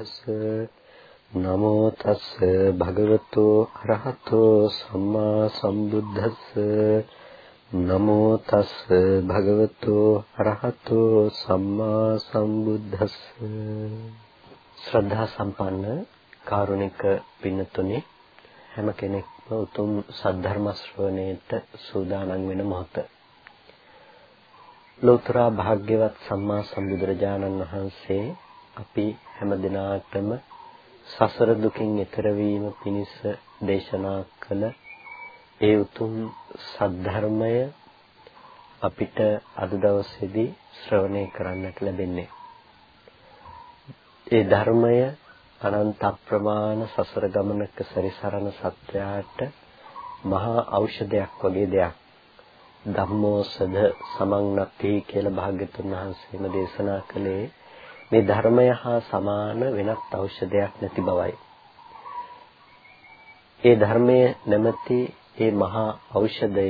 සම්බුද්දස්ස නමෝ තස් භගවතු අරහතෝ සම්මා සම්බුද්දස්ස නමෝ තස් භගවතු අරහතෝ සම්මා සම්බුද්දස්ස ශ්‍රද්ධා සම්පන්න කාරුණික පින්නතුනි හැම කෙනෙක්ම උතුම් සද්ධර්ම ශ්‍රවණයට සූදානම් වෙන මොහොත. ලෝතර භාග්‍යවත් සම්මා සම්බුදුරජාණන් වහන්සේ අපි හැම දිනාටම සසර දුකින් එතර වීම පිණිස දේශනා කළ ඒ උතුම් සද්ධර්මය අපිට අද දවසේදී ශ්‍රවණය කරන්නට ලැබෙන්නේ. ඒ ධර්මය අනන්ත අප්‍රමාණ සසර ගමනක සැරිසරන සත්‍යයට මහා ඖෂධයක් වගේ දෙයක්. ධම්මෝසද සමංනත්ති කියලා භාග්‍යතුන් වහන්සේම දේශනා කළේ මේ ධර්මය හා සමාන වෙනත් ඖෂධයක් නැති බවයි. ඒ ධර්මයේ නැමැති ඒ මහා ඖෂධය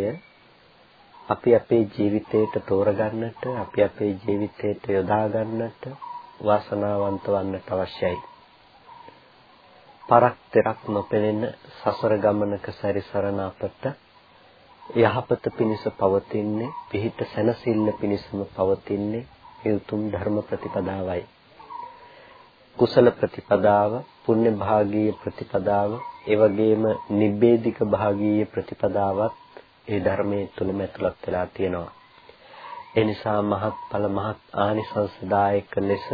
අපි අපේ ජීවිතයට තෝරගන්නට අපි අපේ ජීවිතයට යොදා ගන්නට වාසනාවන්ත වන්නට අවශ්‍යයි. පරක් තෙරක් නොපෙනෙන සසර ගමනක සැරිසරන අපට යහපත පිණිස පවතින්නේ පිහිට සැනසෙල්ල පිණිසම පවතින්නේ ඒ උතුම් ධර්ම ප්‍රතිපදාවයි. කුසල ප්‍රතිපදාව, පුණ්‍ය භාගීය ප්‍රතිපදාව, ඒ වගේම නිබ්බේධික භාගීය ප්‍රතිපදාවත් ඒ ධර්මයේ තුලම ඇතුළත් වෙලා තියෙනවා. ඒ නිසා මහත්ඵල මහත් ආනිසංසදායක ලෙස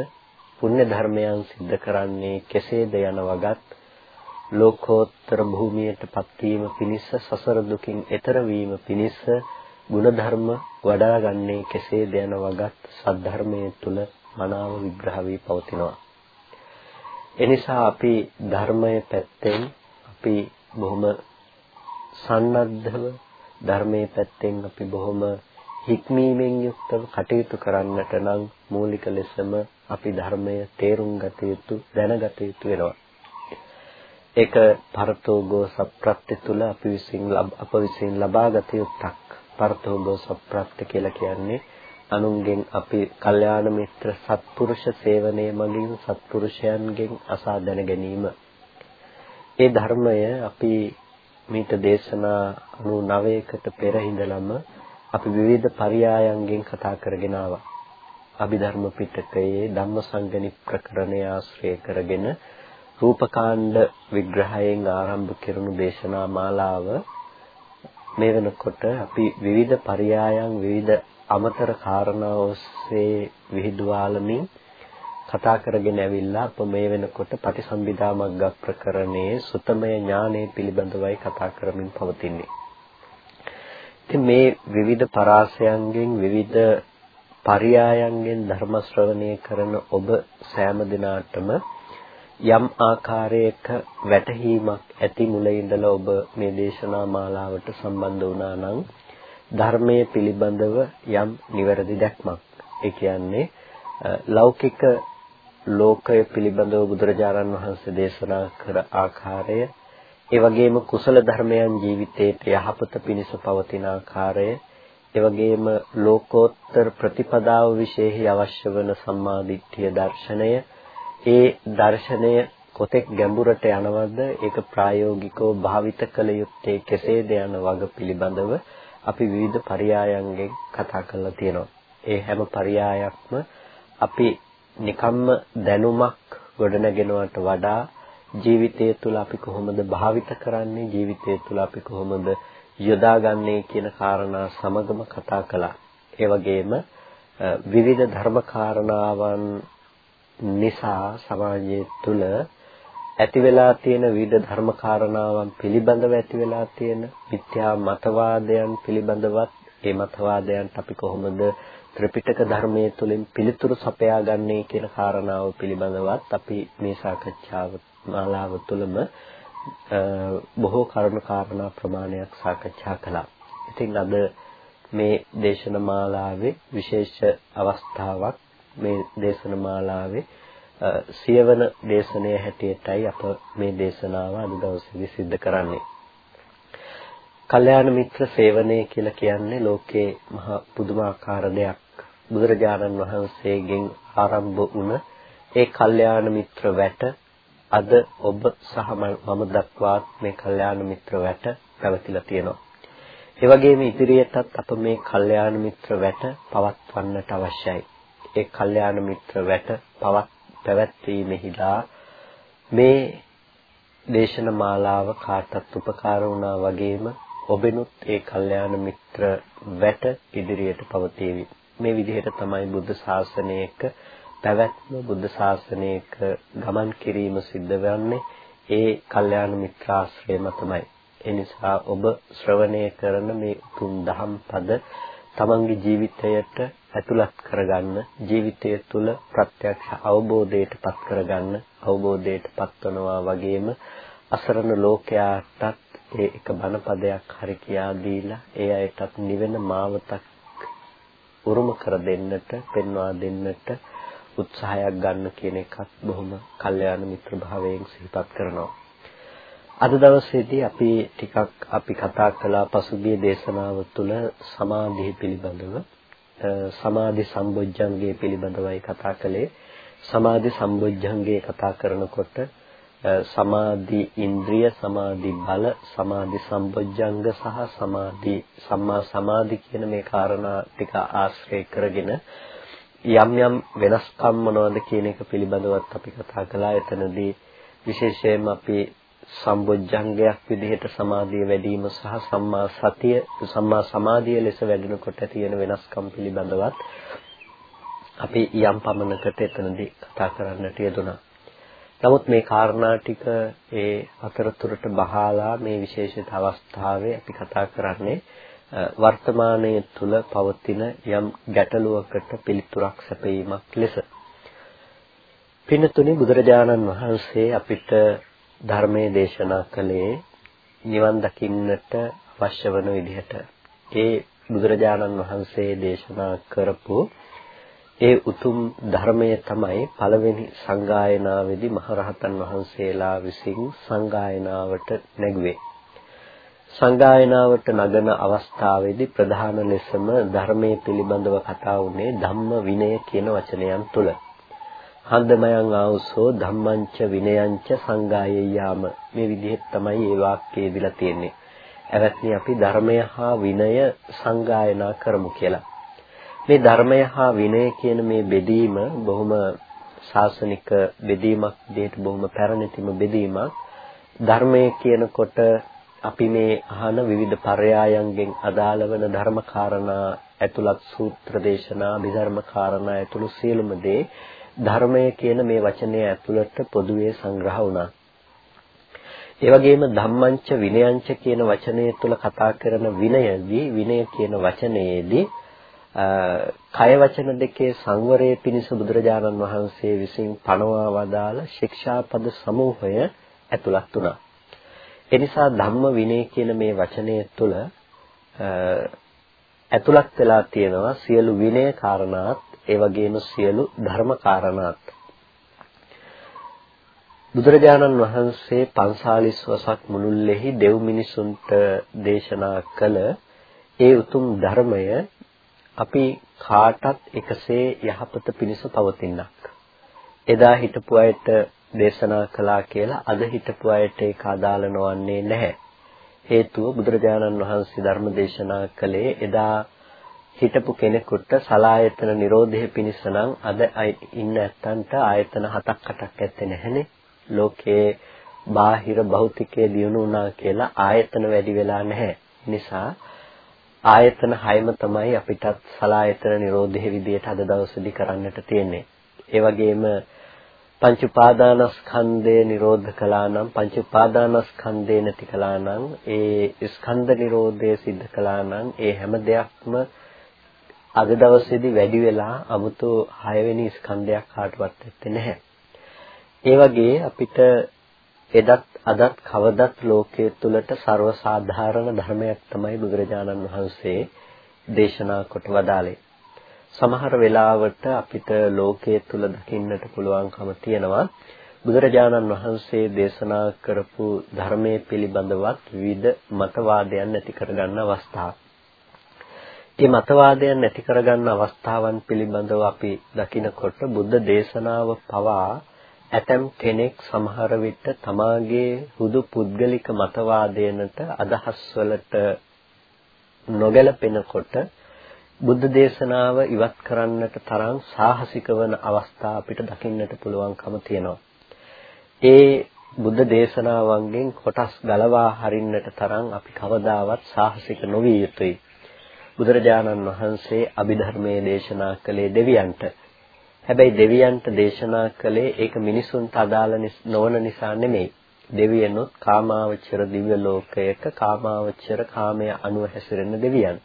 පුණ්‍ය ධර්මයන් සිද්ධ කරන්නේ කෙසේද යන වගත් ලෝකෝත්තර භූමියට පත්වීම පිණිස සසර දුකින් එතර වීම පිණිස ಗುಣධර්ම වඩා ගන්නේ කෙසේද යන වගත් සද්ධර්මයේ තුල මනාව විග්‍රහ වී පවතිනවා. එනිසා අපි ධර්මයේ පැත්තෙන් අපි බොහොම සන්නද්ධව ධර්මයේ පැත්තෙන් අපි බොහොම හික්මීමෙන් යුක්තව කටයුතු කරන්නට නම් මූලික ලෙසම අපි ධර්මය තේරුම් ගත යුතු දැනගත යුතු වෙනවා. ඒක පරතෝගෝ සප්‍රත්‍ය තුල අපි විසින් අප විසින් ලබාගත යුත්තක්. පරතෝගෝ සප්‍රත්‍ය කියලා කියන්නේ අනුන්ගෙන් අපි කල්යාණ මිත්‍ර සත්පුරුෂ සේවනයේ මගින් සත්පුරුෂයන්ගෙන් අසා දැන ගැනීම. ඒ ධර්මය අපි මීට දේශනා 99කට පෙර ඉඳලම අපි විවිධ පරයයන්ගෙන් කතා කරගෙන ආවා. අභිධර්ම පිටකයේ ධම්මසංගණි ප්‍රකරණය ආශ්‍රය කරගෙන රූපකාණ්ඩ විග්‍රහයෙන් ආරම්භ කෙරුණු දේශනා මාලාව මේ වෙනකොට අපි විවිධ පරයයන් විවිධ අමතර කාරණා ඔස්සේ විහිදුවාලමින් කතා කරගෙන ඇවිල්ලා අප මේ වෙනකොට පටිසම්භිදා මග්ග ප්‍රකරණයේ සුතමය ඥානය පිළිබඳවයි කතා කරමින් පවතින්නේ. ඉතින් මේ විවිධ පරාසයන්ගෙන් විවිධ පරයයන්ගෙන් ධර්ම ශ්‍රවණය කරන ඔබ සෑම දිනාටම යම් ආකාරයක වැටහීමක් ඇති මුල ඉඳලා ඔබ මේ දේශනා මාලාවට සම්බන්ධ වුණා නම් ධර්මයේ පිළිබඳව යම් නිවැරදි දැක්මක්. ඒ කියන්නේ ලෞකික ලෝකය පිළිබඳව බුදුරජාණන් වහන්සේ දේශනා කර ආකාරය ඒ වගේම කුසල ධර්මයන් ජීවිතයට යහපත පිණිස පවතින ආකාරය ඒ වගේම ලෝකෝත්තර ප්‍රතිපදාව විශේෂ අවශ්‍ය වන සම්මාදිට්ඨිය දර්ශනය ඒ දර්ශනය කොතෙක් ගැඹුරට යනවද ඒක ප්‍රායෝගිකව භාවිත කළ යුත්තේ කෙසේද යන වග පිළිබඳව අපි විවිධ පරයයන්ගෙන් කතා කරලා තියෙනවා. ඒ හැම පරයයක්ම අපි නිකම්ම දැනුමක් ගොඩනගෙනවට වඩා ජීවිතය තුළ අපි කොහොමද භාවිත කරන්නේ ජීවිතය තුළ අපි කොහොමද යොදාගන්නේ කියන කාරණා සමගම කතා කළා. ඒ වගේම විවිධ ධර්ම කාරණාවන් නිසා සමාජය තුළ ඇති වෙලා තියෙන විවිධ ධර්ම කාරණාවන් පිළිබඳව ඇති වෙලා තියෙන මිත්‍යා මතවාදයන් පිළිබඳවත් ඒ මතවාදයන්ට අපි කොහොමද ත්‍රිපිටක ධර්මයේ තුලින් පිළිතුරු සපයා ගන්නේ කියන කාරණාව පිළිබඳවත් අපි මේ සාකච්ඡාව මාලාව තුළම බොහෝ කරුණු කාරණා ප්‍රමාණයක් සාකච්ඡා කළා. ඉතින් අද මේ දේශන මාලාවේ විශේෂ අවස්ථාවක් මේ දේශන මාලාවේ සියවන දේශනය හැටියටයි අප මේ දේශනාව අද දවසේදී සිද්ධ කරන්නේ. කල්යාණ මිත්‍ර සේවනය කියලා කියන්නේ ලෝකේ මහා පුදුමාකාර දෙයක්. බුදුරජාණන් වහන්සේගෙන් ආරම්භ වුණ ඒ කල්යාණ මිත්‍ර වැට අද ඔබ සහ මම දක්වාත් මේ කල්යාණ මිත්‍ර වැට පැවතිලා තියෙනවා. ඒ වගේම ඉදිරියටත් අප මේ කල්යාණ මිත්‍ර වැට පවත්වන්නට අවශ්‍යයි. ඒ කල්යාණ මිත්‍ර වැට පවත් පැවැත්වීමෙහිලා මේ දේශන මාලාව කාටත් උපකාර වුණා වගේම ඔබෙනුත් ඒ කල්යාණ මිත්‍ර වැට ඉදිරියට පවතීවි. මේ විදිහට තමයි බුද්ධ ශාසනයක පැවැත්ම බුද්ධ ශාසනයක ගමන් කිරීම සිද්ධ වෙන්නේ ඒ කල්යාණ මිත්‍රාශ්‍රය මතමයි. ඒ නිසා ඔබ ශ්‍රවණය කරන මේ උතුම් දහම් පද තමන්ගේ ජීවිතයට ඇතුළත් කරගන්න ජීවිතය තුළ ප්‍රත්‍යක්ෂ අවබෝධයට පත් කරගන්න අවබෝධයට පත්වනවා වගේම අසරණ ලෝකයාටත් ඒ එක බණ පදයක් හරි කියා දීලා ඒ අයටත් නිවෙන මාවතක් උරුම කර දෙන්නට පෙන්වා දෙන්නට උත්සාහයක් ගන්න කියන එකත් බොහොම කල්යාණ මිත්‍ර භාවයෙන් සිහිපත් කරනවා. අද දවසේදී අපි ටිකක් අපි කතා කළා පසුගිය දේශනාව තුළ සමාධිය පිළිබඳව සමාධි සම්බොජ්ජංගය පිළිබඳවයි කතා කළේ. සමාධි සම්බොජ්ජංගය කතා කරනකොට සමාධි ඉන්ද්‍රිය සමාධි බල සමාධි සම්බොජ්ජංග සහ සමාධි සම්මා සමාධි කියන මේ කාරණා ටික ආශ්‍රය කරගෙන යම් යම් වෙනස්කම් මොනවද කියන එක පිළිබඳවත් අපි කතා කළා එතනදී විශේෂයෙන්ම අපි සම්බොජ්ජංගයක් විදිහට සමාධිය වැඩිම සහ සම්මා සතිය සම්මා සමාධිය ලෙස වැඩෙනකොට තියෙන වෙනස්කම් පිළිබඳවත් අපි යම් පමණකට එතනදී කතා කරන්නට යෙදුණා. නමුත් මේ කාරණා ටික ඒ අතරතුරට බහලා මේ විශේෂිත අවස්ථාවේ අපි කතා කරන්නේ වර්තමානයේ තුල පවතින යම් ගැටලුවකට පිළිතුරක් සැපයීමක් ලෙස. පින්නතුනි බුදුරජාණන් වහන්සේ අපිට ධර්මයේ දේශනා කළේ නිවන් දකින්නට අවශ්‍ය වන විදිහට. ඒ බුදුරජාණන් වහන්සේ දේශනා කරපු ඒ උතුම් ධර්මය තමයි පළවෙනි සංගායනාවේදී මහරහතන් වහන්සේලා විසින් සංගායනාවට නැගුවේ. සංගායනාවට නගන අවස්ථාවේදී ප්‍රධාන ලෙසම ධර්මයේ පිළිබඳව කතා වුණේ ධම්ම විනය කියන වචනයන් තුල. හන්දමයන් ආවසෝ ධම්මංච විනයංච සංගායයාම මේ විදිහට තමයි මේ වාක්‍යය දීලා තියෙන්නේ. එවත්නි අපි ධර්මය හා විනය සංගායනා කරමු කියලා. මේ ධර්මය හා විනය කියන මේ බෙදීම බොහොම ශාසනික බෙදීමක් දෙයට බොහොම පැරණිතිම බෙදීමක් ධර්මය කියනකොට අපි මේ අහන විවිධ පරයායන්ගෙන් අදාළ වන ධර්ම කාරණා ඇතුළත් සූත්‍ර දේශනා අභිධර්ම කාරණා ඇතුළු සියලුම දේ ධර්මය කියන මේ වචනය ඇතුළත පොදුවේ සංග්‍රහ වුණා. ඒ වගේම ධම්මංච විනයංච කියන වචනය තුළ කතා කරන විනයදී විනය කියන වචනයේදී කය වචන දෙකේ සංවරයේ පිණිස බුදුරජාණන් වහන්සේ විසින් පනවා වදාළ ශික්ෂාපද සමූහය ඇතුළත් වුණා. එනිසා ධම්ම විනය කියන මේ වචනය තුළ ඇතුළත් වෙලා තියෙනවා සියලු විනය කාරණාත් ඒ වගේම සියලු ධර්ම කාරණාත්. බුදුරජාණන් වහන්සේ 45 වසක් මුළුල්ලේහි දෙව් මිනිසුන්ට දේශනා කළ ඒ උතුම් ධර්මය අපි කාටත් එකසේ යහපත පිණිස පවතිනක්. එදා හිටපු අයට දේශනා කළා කියලා අද හිටපු අයට ඒක අදාළ නොවන්නේ නැහැ. හේතුව බුදුරජාණන් වහන්සේ ධර්ම දේශනා කළේ එදා හිටපු කෙනෙකුට සලායතන නිරෝධය පිණිස නම් අද ඉන්න ඇත්තන්ට ආයතන හතක් අටක් ඇත්තේ නැහනේ. ලෝකයේ බාහිර භෞතිකයේ දියුණු වුණා කියලා ආයතන වැඩි වෙලා නැහැ. නිසා ආයතන හයම තමයි අපිටත් සලායතන නිරෝධයේ විදියට අද දවසේදී කරන්නට තියෙන්නේ. ඒ වගේම පංච උපාදානස්කන්ධය නිරෝධ කළා නම් පංච උපාදානස්කන්ධය නැති කළා නම් ඒ ස්කන්ධ නිරෝධය සිද්ධ කළා නම් ඒ හැම දෙයක්ම අද දවසේදී වැඩි වෙලා 아무තු 6 වෙනි ස්කන්ධයක් කාටවත් ඇත්තේ නැහැ. ඒ වගේ අපිට එදත් අදත් කවදත් ලෝකයේ තුලට ਸਰව සාධාරණ ධර්මයක් තමයි බුදුරජාණන් වහන්සේ දේශනා කොට වදාළේ. සමහර වෙලාවට අපිට ලෝකයේ තුල දකින්නට පුළුවන්කම තියෙනවා බුදුරජාණන් වහන්සේ දේශනා කරපු ධර්මයේ පිළිබඳවත් විවිධ මතවාදයන් ඇති කරගන්න අවස්ථාවක්. මේ මතවාදයන් නැති කරගන්න අවස්ථාවන් පිළිබඳව අපි දකිනකොට බුද්ධ දේශනාව පවා ඇතම් කෙනෙක් සමහර විට තමාගේ හුදු පුද්ගලික මතවාදයනට අදහස් වලට නොගැලපෙනකොට බුද්ධ දේශනාව ඉවත් කරන්නට තරම් සාහසික වන අවස්ථා අපිට දකින්නට පුළුවන්කම තියෙනවා. ඒ බුද්ධ දේශනාවන්ගෙන් කොටස් ගලවා හරින්නට තරම් අපි කවදාවත් සාහසික නොවිය යුතුයි. බුදුරජාණන් වහන්සේ අභිධර්මයේ දේශනා කළේ දෙවියන්ට. හැබැයි දෙවියන්ට දේශනා කළේ ඒක මිනිසුන්ට අදාළ නොවන නිසා නෙමෙයි. දෙවියනොත් කාමාවචර දිව්‍ය ලෝකයක කාමාවචර කාමයේ අනුව හැසිරෙන දෙවියන්.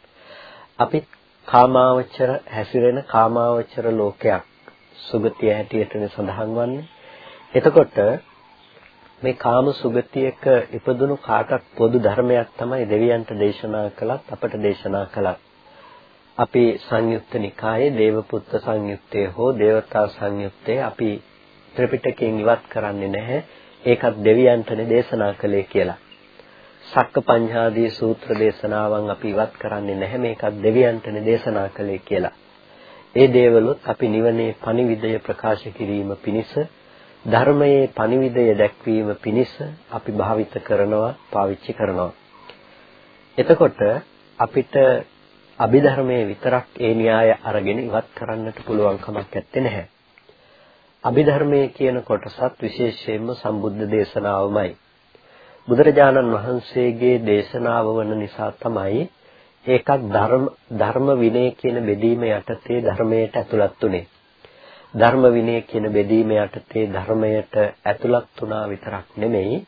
අපිත් කාමාවචර හැසිරෙන කාමාවචර ලෝකයක් සුගතිය හැටියටනේ සඳහන් වන්නේ. එතකොට මේ කාම සුගතියක ඉපදුණු කාටත් පොදු ධර්මයක් තමයි දෙවියන්ට දේශනා කළත් අපට දේශනා කළත්. අපි සංයුක්ත නිකායේ දේවපුත්ත සංයුත්තේ හෝ දේවතා සංයුත්තේ අපි ත්‍රිපිටකයෙන් ඉවත් කරන්නේ නැහැ. ඒකත් දෙවියන්ටනේ දේශනා කළේ කියලා. සක්ක පඤ්ඤාදී සූත්‍ර දේශනාවන් අපි ඉවත් කරන්නේ නැහැ මේකත් දෙවියන්ටනේ දේශනා කළේ කියලා. ඒ දේවලුත් අපි නිවනේ පණිවිඩය ප්‍රකාශ කිරීම පිණිස ධර්මයේ පණිවිඩය දැක්වීම පිණිස අපි භාවිත කරනවා පාවිච්චි කරනවා. එතකොට අපිට අභිධර්මයේ විතරක් ඒ න්‍යාය අරගෙන ඉවත් කරන්නට පුළුවන් කමක් නැත්තේ. අභිධර්මයේ කියන කොටසත් විශේෂයෙන්ම සම්බුද්ධ දේශනාවමයි. බුදුරජාණන් වහන්සේගේ දේශනාව වන නිසා තමයි ඒකක් ධර්ම ධර්ම විනය කියන බෙදීම යටතේ ධර්මයට ඇතුළත් උනේ. ධර්ම විනය කියන බෙදීම යටතේ ධර්මයට ඇතුළත් වුණා විතරක් නෙමෙයි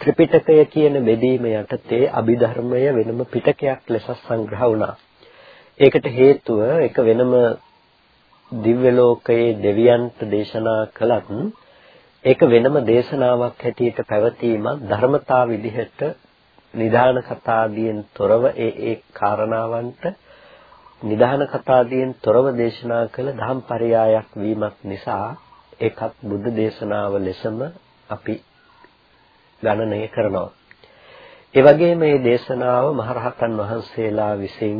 ත්‍රිපිටකය කියන බෙදීම යටතේ අභිධර්මය වෙනම පිටකයක් ලෙස සංග්‍රහ වුණා. ඒකට හේතුව එක වෙනම දිව්‍ය ලෝකයේ දෙවියන්ට දේශනා කළත් ඒක වෙනම දේශනාවක් හැටියට පැවතීමක් ධර්මතා විදිහට නිදාන කතාදීන් තොරව ඒ ඒ කාරණාවන්ට නිදාන කතාදීන් තොරව දේශනා කළ ධම් පරයායක් වීමක් නිසා ඒකත් බුද්ධ දේශනාව ලෙසම අපි ගණනය කරනවා. ඒ වගේම මේ දේශනාව මහරහතන් වහන්සේලා විසින්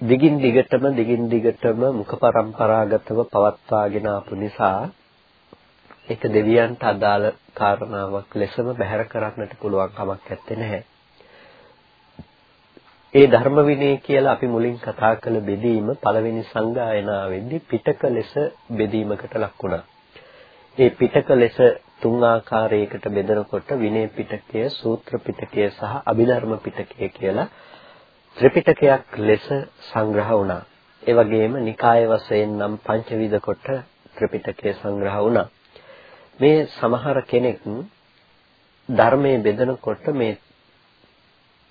දිගින් දිගටම දිගින් දිගටම මුඛ පරම්පරාගතව පවත්වාගෙන ආපු නිසා ඒක දෙවියන්ට අදාළ කාරණාවක් ලෙසම බැහැර කරන්නට පුළුවන් කමක් නැත්තේ නැහැ. ඒ ධර්ම විනය කියලා අපි මුලින් කතා කළ බෙදීම පළවෙනි සංගායනාවේදී පිටක ලෙස බෙදීමකට ලක් වුණා. ඒ පිටක ලෙස තුන් ආකාරයකට බෙදනකොට විනය පිටකය, සූත්‍ර පිටකය සහ අභිධර්ම පිටකය කියලා ත්‍රිපිටකයක් ලෙස සංග්‍රහ වුණා. ඒ වගේම නිකාය වශයෙන් නම් පංචවිධ කොට ත්‍රිපිටකය සංග්‍රහ වුණා. මේ සමහර කෙනෙක් ධර්මයේ බෙදනකොට මේ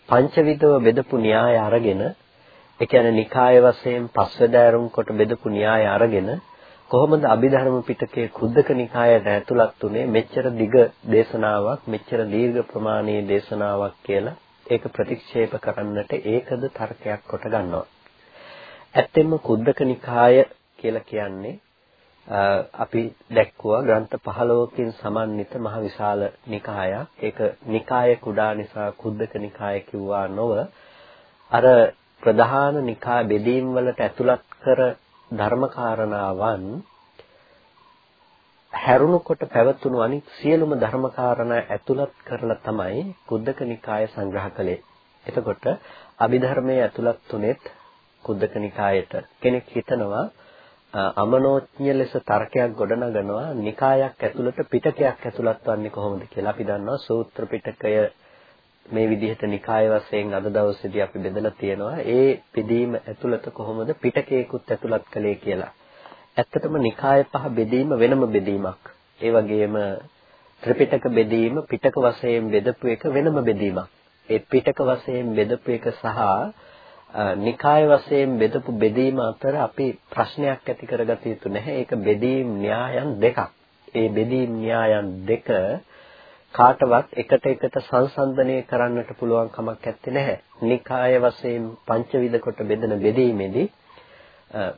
පංචවිධව බෙදපු න්‍යාය අරගෙන ඒ කියන්නේ නිකාය වශයෙන් පස්වැදෑරුම් කොට බෙදපු න්‍යාය අරගෙන කොහොමද අභිධර්ම පිටකයේ කුද්දක නිකායට ඇතුළත් උනේ මෙච්චර දිග දේශනාවක් මෙච්චර දීර්ඝ ප්‍රමාණයේ දේශනාවක් කියලා ඒක ප්‍රතික්ෂේප කරන්නට ඒකද තර්කයක් කොට ගන්නවා. ඇත්තෙන්ම කුද්දක නිකාය කියලා කියන්නේ අපි දැක්කුවා ග්‍රන්ථ 15කින් සමන්විත මහ විශාල නිකායක්. ඒක නිකාය කුඩා නිසා කුද්දක නිකාය කිව්වා නොව අර ප්‍රධාන නිකාය බෙදීම් වලට ඇතුළත් කර ධර්මකාරණාවන් හැරුණු කොට පැවතුණු අනිත් සියලුම ධර්මකාරණා ඇතුළත් කරලා තමයි කුද්දක නිකාය සංග්‍රහ කළේ. එතකොට අභිධර්මයේ ඇතුළත් තුනේත් කුද්දක නිකායට කෙනෙක් හිතනවා අමනෝඥ ලෙස තර්කයක් ගොඩනගනවා නිකායක් ඇතුළත පිටකයක් ඇතුළත් වන්නේ කොහොමද කියලා අපි දන්නවා සූත්‍ර පිටකය මේ විදිහට නිකාය වශයෙන් අද දවසේදී අපි බෙදලා තියෙනවා ඒ බෙදීම ඇතුළත කොහොමද පිටකයකුත් ඇතුළත් කළේ කියලා. ඇත්තටම නිකාය පහ බෙදීම වෙනම බෙදීමක්. ඒ වගේම ත්‍රිපිටක බෙදීම පිටක වශයෙන් බෙදපු එක වෙනම බෙදීමක්. ඒ පිටක වශයෙන් බෙදපු එක සහ නිකාය වශයෙන් බෙදපු බෙදීම අතර අපි ප්‍රශ්නයක් ඇති කරගත යුතු නැහැ. ඒක බෙදීම් න්‍යායන් දෙකක්. ඒ බෙදීම් න්‍යායන් දෙක කාටවත් එකට එකට සංසන්දනය කරන්නට පුළුවන් කමක් නැත්තේ නැහැ. නිකාය වශයෙන් පංචවිධ කොට බෙදෙන බෙදීමේදී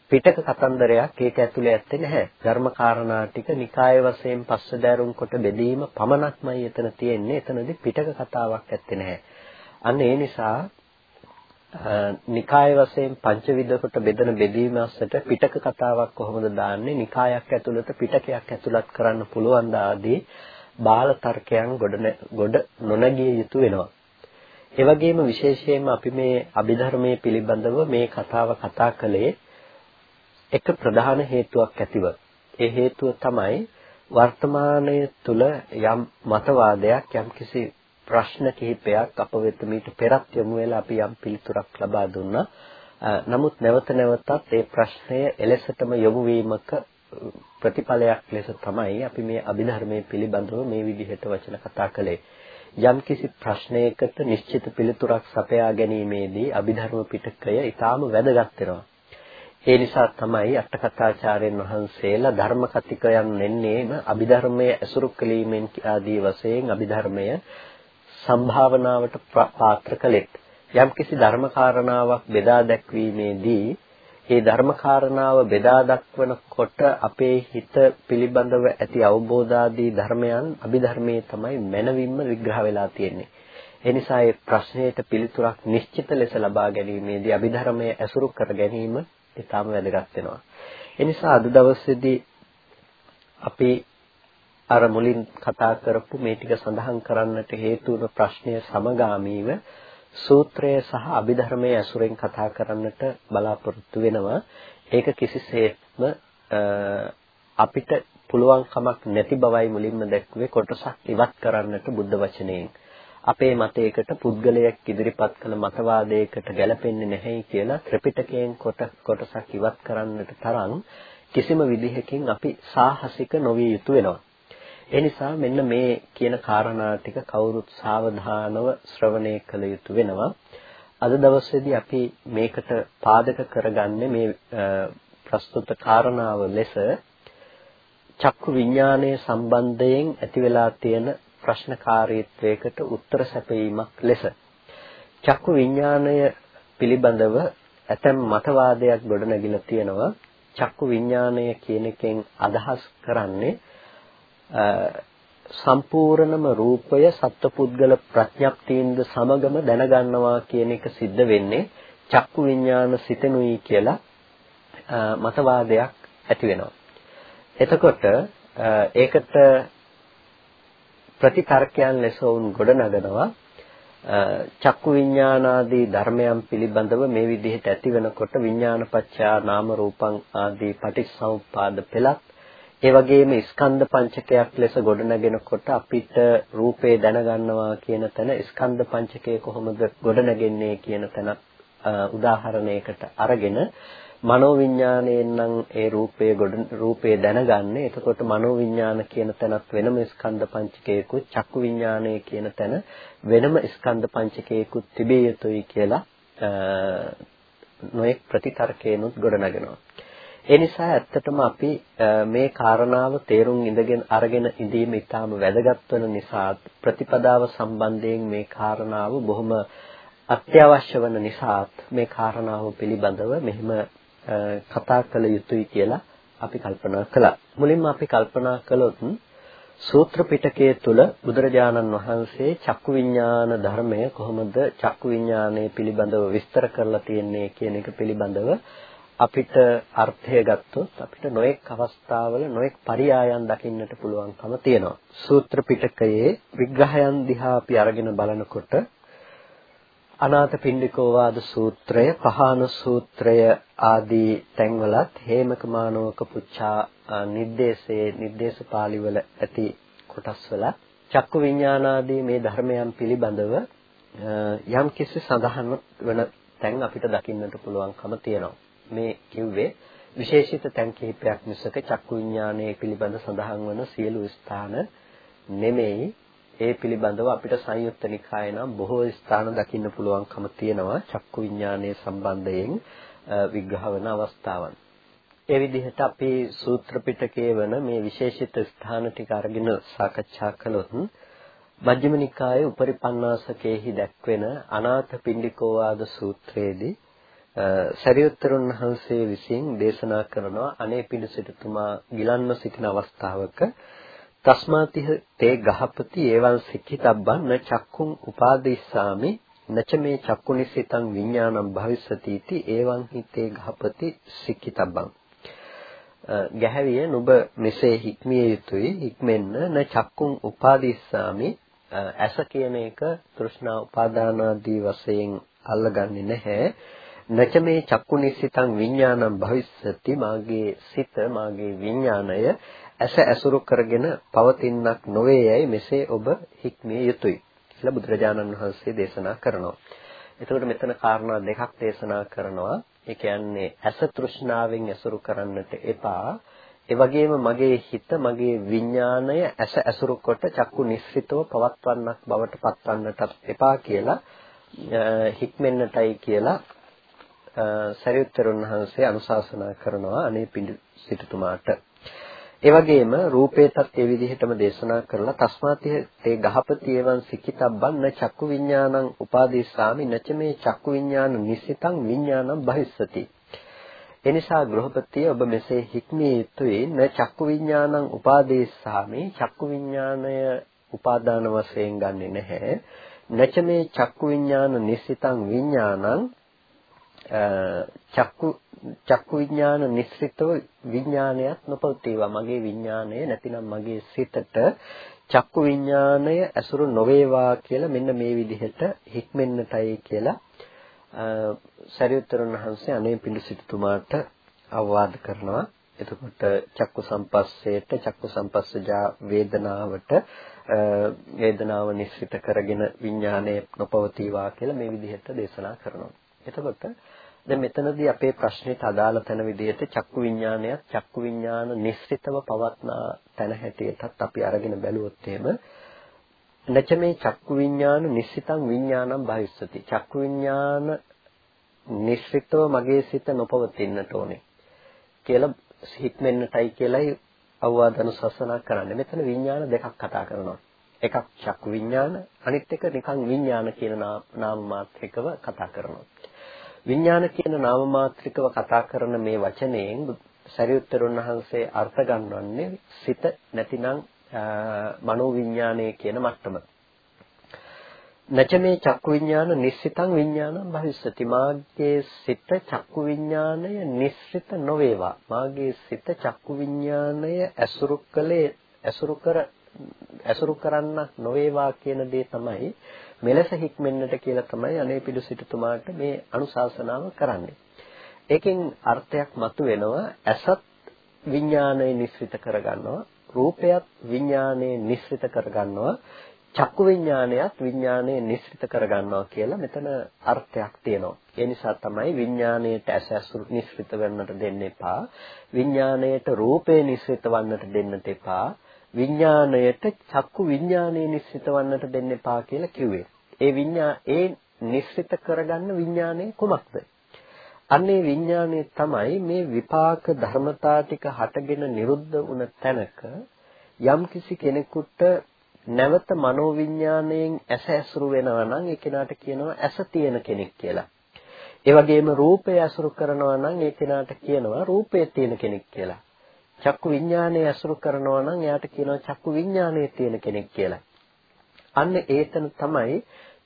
පිටක කතන්දරයක් ඒක ඇතුලේ ඇත්තේ නැහැ. ධර්ම කාරණා ටික නිකාය වශයෙන් පස්සදෑරුම් කොට බෙදීම පමණක්මයි එතන තියෙන්නේ. එතනදී පිටක කතාවක් ඇත්තේ නැහැ. අන්න ඒ නිසා නිකාය වශයෙන් පංචවිධ කොට බෙදෙන බෙදීම අස්සට පිටක කතාවක් කොහොමද දාන්නේ නිකායක් ඇතුළත පිටකයක් ඇතුළත් කරන්න පුළුවන් ආදී බාල තර්කයන් ගොඩ ගොඩ නොනගිය යුතු වෙනවා. ඒ වගේම විශේෂයෙන්ම අපි මේ අභිධර්මයේ පිළිබඳව මේ කතාව කතා කළේ එක ප්‍රධාන හේතුවක් ඇතිව. ඒ හේතුව තමයි වර්තමානයේ තුල යම් මතවාදයක් යම් කිසි ප්‍රශ්න කිහිපයක් අප වෙත මීට පෙරත් යොමු වෙලා අපි යම් පිළිතුරක් ලබා දුන්නා. නමුත් නැවත නැවතත් ඒ ප්‍රශ්නය එලෙසටම යොමු වීමක ප්‍රතිඵලයක් ලෙස තමයි අපි මේ අභිධර්මයේ පිළිබඳව මේ විදිහට වචන කතා කළේ. යම් කිසි ප්‍රශ්නයකට නිශ්චිත පිළිතුරක් සපයා ගැනීමේදී අභිධර්ම පිටකය ඊටාම වැදගත් වෙනවා. ඒ නිසා තමයි අටකථාචාර්යන් වහන්සේලා ධර්ම කතිකයන් නෙන්නේම අභිධර්මයේ ඇසුරු කිරීමෙන් ආදී වශයෙන් අභිධර්මය සම්භාවනාවට පාත්‍ර කළෙත්. යම්කිසි ධර්ම කාරණාවක් බෙදා දැක්වීමේදී ඒ ධර්ම කාරණාව බෙදා දක්වනකොට අපේ හිත පිළිබඳව ඇති අවබෝධාදී ධර්මයන් අභිධර්මයේ තමයි මනවින්ම විග්‍රහ වෙලා තියෙන්නේ. ඒ නිසා මේ ප්‍රශ්නයට පිළිතුරක් නිශ්චිත ලෙස ලබා ගැනීමේදී අභිධර්මයේ ඇසුරු කර ගැනීම ඉතාම වැදගත් වෙනවා. ඒ නිසා අද දවසේදී අපි අර මුලින් කතා කරපු මේ ටික සඳහන් කරන්නට හේතු වුණු ප්‍රශ්නය සමගාමීව සූත්‍රය සහ අභිධර්මයේ ඇසුරෙන් කතා කරන්නට බලාපොරොත්තු වෙනවා. ඒක කිසිසේත්ම අපිට පුළුවන් කමක් නැති බවයි මුලින්ම දැක්වේ කොටසක් ඉවත් කරන්නට බුද්ධ වචනයෙන්. අපේ මතයකට පුද්ගලයෙක් ඉදිරිපත් කළ මතවාදයකට ගැලපෙන්නේ නැහැ කියලා ත්‍රිපිටකයෙන් කොටසක් ඉවත් කරන්නට තරම් කිසිම විදිහකින් අපි සාහසික නොවිය යුතු වෙනවා. ඒ නිසා මෙන්න මේ කියන කාරණා ටික කවුරුත් සාවධානව ශ්‍රවණය කළ යුතු වෙනවා. අද දවසේදී අපි මේකට පාදක කරගන්නේ මේ ප්‍රස්තුත කාරණාව ලෙස චක්කු විඥානයේ සම්බන්ධයෙන් ඇති වෙලා තියෙන ප්‍රශ්නකාරීත්වයකට උත්තර සැපයීමක් ලෙස චක්කු විඥානය පිළිබඳව ඇතැම් මතවාදයක් ගොඩනැගිලා තියෙනවා චක්කු විඥානය කියන එකෙන් අදහස් කරන්නේ සම්පූර්ණම රූපය සත්පුද්ගල ප්‍රඥප්තියින්ද සමගම දැනගන්නවා කියන එක සිද්ධ වෙන්නේ චක්කු විඥාන සිතනුයි කියලා මතවාදයක් ඇති වෙනවා. එතකොට ඒකට ප්‍රතිතර්කයන් ලෙස වුන් ගොඩනගනවා චක්කු විඥානාදී ධර්මයන් පිළිබඳව මේ විදිහට ඇතිවෙනකොට විඥානපච්චා නාම රූපං ආදී පටිච්චසමුප්පාද පෙළක් ඒ වගේම ස්කන්ධ පංචකයක් ලෙස ගොඩනගෙනකොට අපිට රූපේ දැනගන්නවා කියන තැන ස්කන්ධ පංචකය කොහොමද ගොඩනගෙන්නේ කියන තැන උදාහරණයකට අරගෙන මනෝ විඥාණයෙන් නම් ඒ රූපයේ ගොඩ රූපේ දැනගන්නේ. එතකොට මනෝ විඥාන කියන තැනත් වෙනම ස්කන්ධ පංචකයකුත් චක්කු විඥානය කියන තැන වෙනම ස්කන්ධ පංචකයකුත් තිබිය යුතුයි කියලා නොඑක් ප්‍රතිතර්කේනුත් ගොඩනගෙනවා. ඒ නිසා ඇත්තටම අපි මේ කාරණාව තේරුම් ඉඳගෙන අරගෙන ඉඳීම ඉතාම වැදගත් වෙන නිසා ප්‍රතිපදාව සම්බන්ධයෙන් මේ කාරණාව බොහොම අත්‍යවශ්‍ය වන නිසාත් මේ කාරණාව පිළිබඳව මෙහිම කතා කළ යුතුයි කියලා අපි කල්පනා කළා. මුලින්ම අපි කල්පනා කළොත් සූත්‍ර පිටකයේ තුල බුදුරජාණන් වහන්සේ චක්කු විඥාන ධර්මය කොහොමද චක්කු විඥානය පිළිබඳව විස්තර කරලා තියෙන්නේ කියන එක පිළිබඳව අපිට අර්ථය ගත්තොත් අපිට නොඑක් අවස්ථාවල නොඑක් පරියායන් දකින්නට පුළුවන්කම තියෙනවා. සූත්‍ර පිටකයේ විග්‍රහයන් දිහා අපි අරගෙන බලනකොට අනාථපිණ්ඩිකෝ වාද සූත්‍රය, පහාන සූත්‍රය ආදී තැන්වලත් හේමකමානෝක පුච්ඡා නිर्देशයේ නිर्देश පාළිවල ඇති කොටස්වල චක්කු විඥානාදී මේ ධර්මයන් පිළිබඳව යම් කිසි සඳහන් වන තැන් අපිට දකින්නට පුළුවන්කම තියෙනවා. මේ කිව්වේ විශේෂිත තැන් කිහිපයක් මිසක චක්කු විඥානයේ පිළිබඳ සඳහන් වන සියලු ස්ථාන නෙමෙයි ඒ පිළිබඳව අපිට සංයුත්ත නිකායේ නම් බොහෝ ස්ථාන දකින්න පුළුවන්කම තියෙනවා චක්කු විඥානයේ සම්බන්ධයෙන් විග්‍රහ වන අවස්ථාවන්. ඒ විදිහට අපි සූත්‍ර පිටකයේ වන මේ විශේෂිත ස්ථාන ටික අරගෙන සාකච්ඡා කළොත් මජ්ක්‍ධිම නිකායේ උපරිපන්නාසකේහි දැක්වෙන අනාථ පිණ්ඩිකෝවාද සූත්‍රයේදී සරියුත්තරුන් වහන්සේ විසින් දේශනා කරනවා අනේ පිළිසිටුමා ගිලන්ව සිටින අවස්ථාවක තස්මාතිහ තේ ගහපති ඒවං සික්ඛිතබ්බන් න චක්කුම් උපාදිස්සාමි නච මේ චක්කුනිසිතං විඥානං භවිස්සති इति එවං හිතේ ගහපති සික්කිතබ්බං ගැහැවිය නුඹ මෙසේ හික්මිය යුතුයි. හික්මෙන්න න චක්කුං උපාදිස්සාමි. ඇස කියන එක තෘෂ්ණා උපාදානාදී වශයෙන් අල්ලගන්නේ නැහැ. නච මේ චක්කුනිසිතං විඥානං භවිස්සති මාගේ සිත මාගේ විඥාණය ඇස ඇසුරු කරගෙන පවතිනක් නොවේයයි මෙසේ ඔබ හික්මිය යුතුයි කියලා බුදුරජාණන් වහන්සේ දේශනා කරනවා. එතකොට මෙතන කාරණා දෙකක් දේශනා කරනවා. ඒ කියන්නේ ඇස තෘෂ්ණාවෙන් ඇසුරු කරන්නට එපා. ඒ වගේම මගේ හිත මගේ විඥාණය ඇස ඇසුරු කොට චක්කු නිස්සිතව පවත්වන්නක් බවට පත්වන්නටත් එපා කියලා හික්මෙන්නටයි කියලා සරියුත්තරුන් වහන්සේ අනුශාසනා කරනවා අනේ පිඬු සිටුතුමාට. ඒ වගේම රූපේටත් ඒ විදිහටම දේශනා කරලා තස්මාති තේ ගහපති එවං සිකිතබ්බන්න චක්කු විඥානං උපාදීස්සාමි නච මේ චක්කු විඥාන නිසිතං විඥානං බහිස්සති එනිසා ගෘහපතිය ඔබ මෙසේ හික්මිය යුතුයි. න චක්කු විඥානං උපාදීස්සාමි චක්කු විඥානය උපාදාන වශයෙන් ගන්නෙ නැහැ. නච මේ චක්කු විඥාන නිසිතං විඥානං චක්කු චක්කු විඥාන නිස්සිතව විඥානයත් නොපවතිවා. මගේ විඥානය නැතිනම් මගේ සිතට චක්කු විඥානය ඇසුරු නොවේවා කියලා මෙන්න මේ විදිහට හික්මෙන්නටයි කියලා සරියුත්තරුන් වහන්සේ අනේ පිඬු සිටුතුමාට අවවාද කරනවා. එතකොට චක්කු සම්පස්සේට චක්කු සම්පස්සජා වේදනාවට වේදනාව නිස්සිත කරගෙන විඥානය නොපවතිවා කියලා මේ විදිහට දේශනා කරනවා. එතකොට දැන් මෙතනදී අපේ ප්‍රශ්නෙට අදාළ තැන විදිහට චක්කු විඥානයත් චක්කු විඥාන නිස්සිතව පවත්නා තැන හැටියටත් අපි අරගෙන බැලුවොත් එහෙම නැච මේ චක්කු විඥාන නිස්සිතං විඥානං භවිස්සති. චක්කු විඥාන නිස්සිතව මගේ සිත නොපවතින්නට ඕනේ කියලා හික්මෙන්නටයි කියලායි අවවාදන සසනා කරන්නේ. මෙතන විඥාන දෙකක් කතා කරනවා. එකක් චක්කු විඥාන අනිත් එක නිකන් විඥාන කියන නාම මාත්‍රිකව කතා කරනවා. විඥාන කියන නාම මාත්‍රිකව කතා කරන මේ වචනයෙන් සරියුත්තරුන් වහන්සේ අර්ථ ගන්නවන්නේ සිත නැතිනම් මනෝ විඥානය කියන මට්ටම. නැචමේ චක්කු විඥාන නිස්සිතං විඥානං භවිස්සති මාගේ සිත චක්කු විඥානය නිස්සිත නොවේවා මාගේ සිත චක්කු විඥානය ඇසුරු කලේ ඇසුරු කර ඇසුරු කරන්නක් නොවේවා කියන දේ තමයි මෙලෙස හික්මෙන්නට කියලා තමයි අනේපිඩු සිටුතුමාට මේ අනුශාසනාව කරන්නේ. ඒකෙන් අර්ථයක් මතුවෙනවා ඇසත් විඥානය නිස්සිත කරගන්නවා රූපයත් විඥානය නිස්සිත කරගන්නවා චක්කු විඥානයත් විඥානය නිස්සිත කරගන්නවා කියලා මෙතන අර්ථයක් තියෙනවා. ඒ නිසා තමයි විඥාණයට ඇස ඇසුරු නිස්සිත වෙන්නට දෙන්න එපා. විඥාණයට රූපේ නිස්සිත වන්නට දෙන්නට එපා. විඥාණයට චක්කු විඥානයේ නිස්සිත වන්නට දෙන්න එපා කියලා කිව්වේ. ඒ විඥා ඒ නිස්සිත කරගන්න විඥානය කුමක්ද? අන්නේ විඥානය තමයි මේ විපාක ධර්මතා ටික හටගෙන නිරුද්ධ වුණ තැනක යම්කිසි කෙනෙකුට නැවත මනෝවිඥාණයෙන් ඇස ඇසුරු වෙනවා නම් ඒ කෙනාට කියනවා ඇස තියෙන කෙනෙක් කියලා. ඒ වගේම රූපය ඇසුරු කරනවා නම් ඒ කෙනාට කියනවා රූපය තියෙන කෙනෙක් කියලා. චක්කු විඥානය ඇසුරු කරනවා නම් එයාට කියනවා චක්කු විඥානය තියෙන කෙනෙක් කියලා. අන්න ඒතන තමයි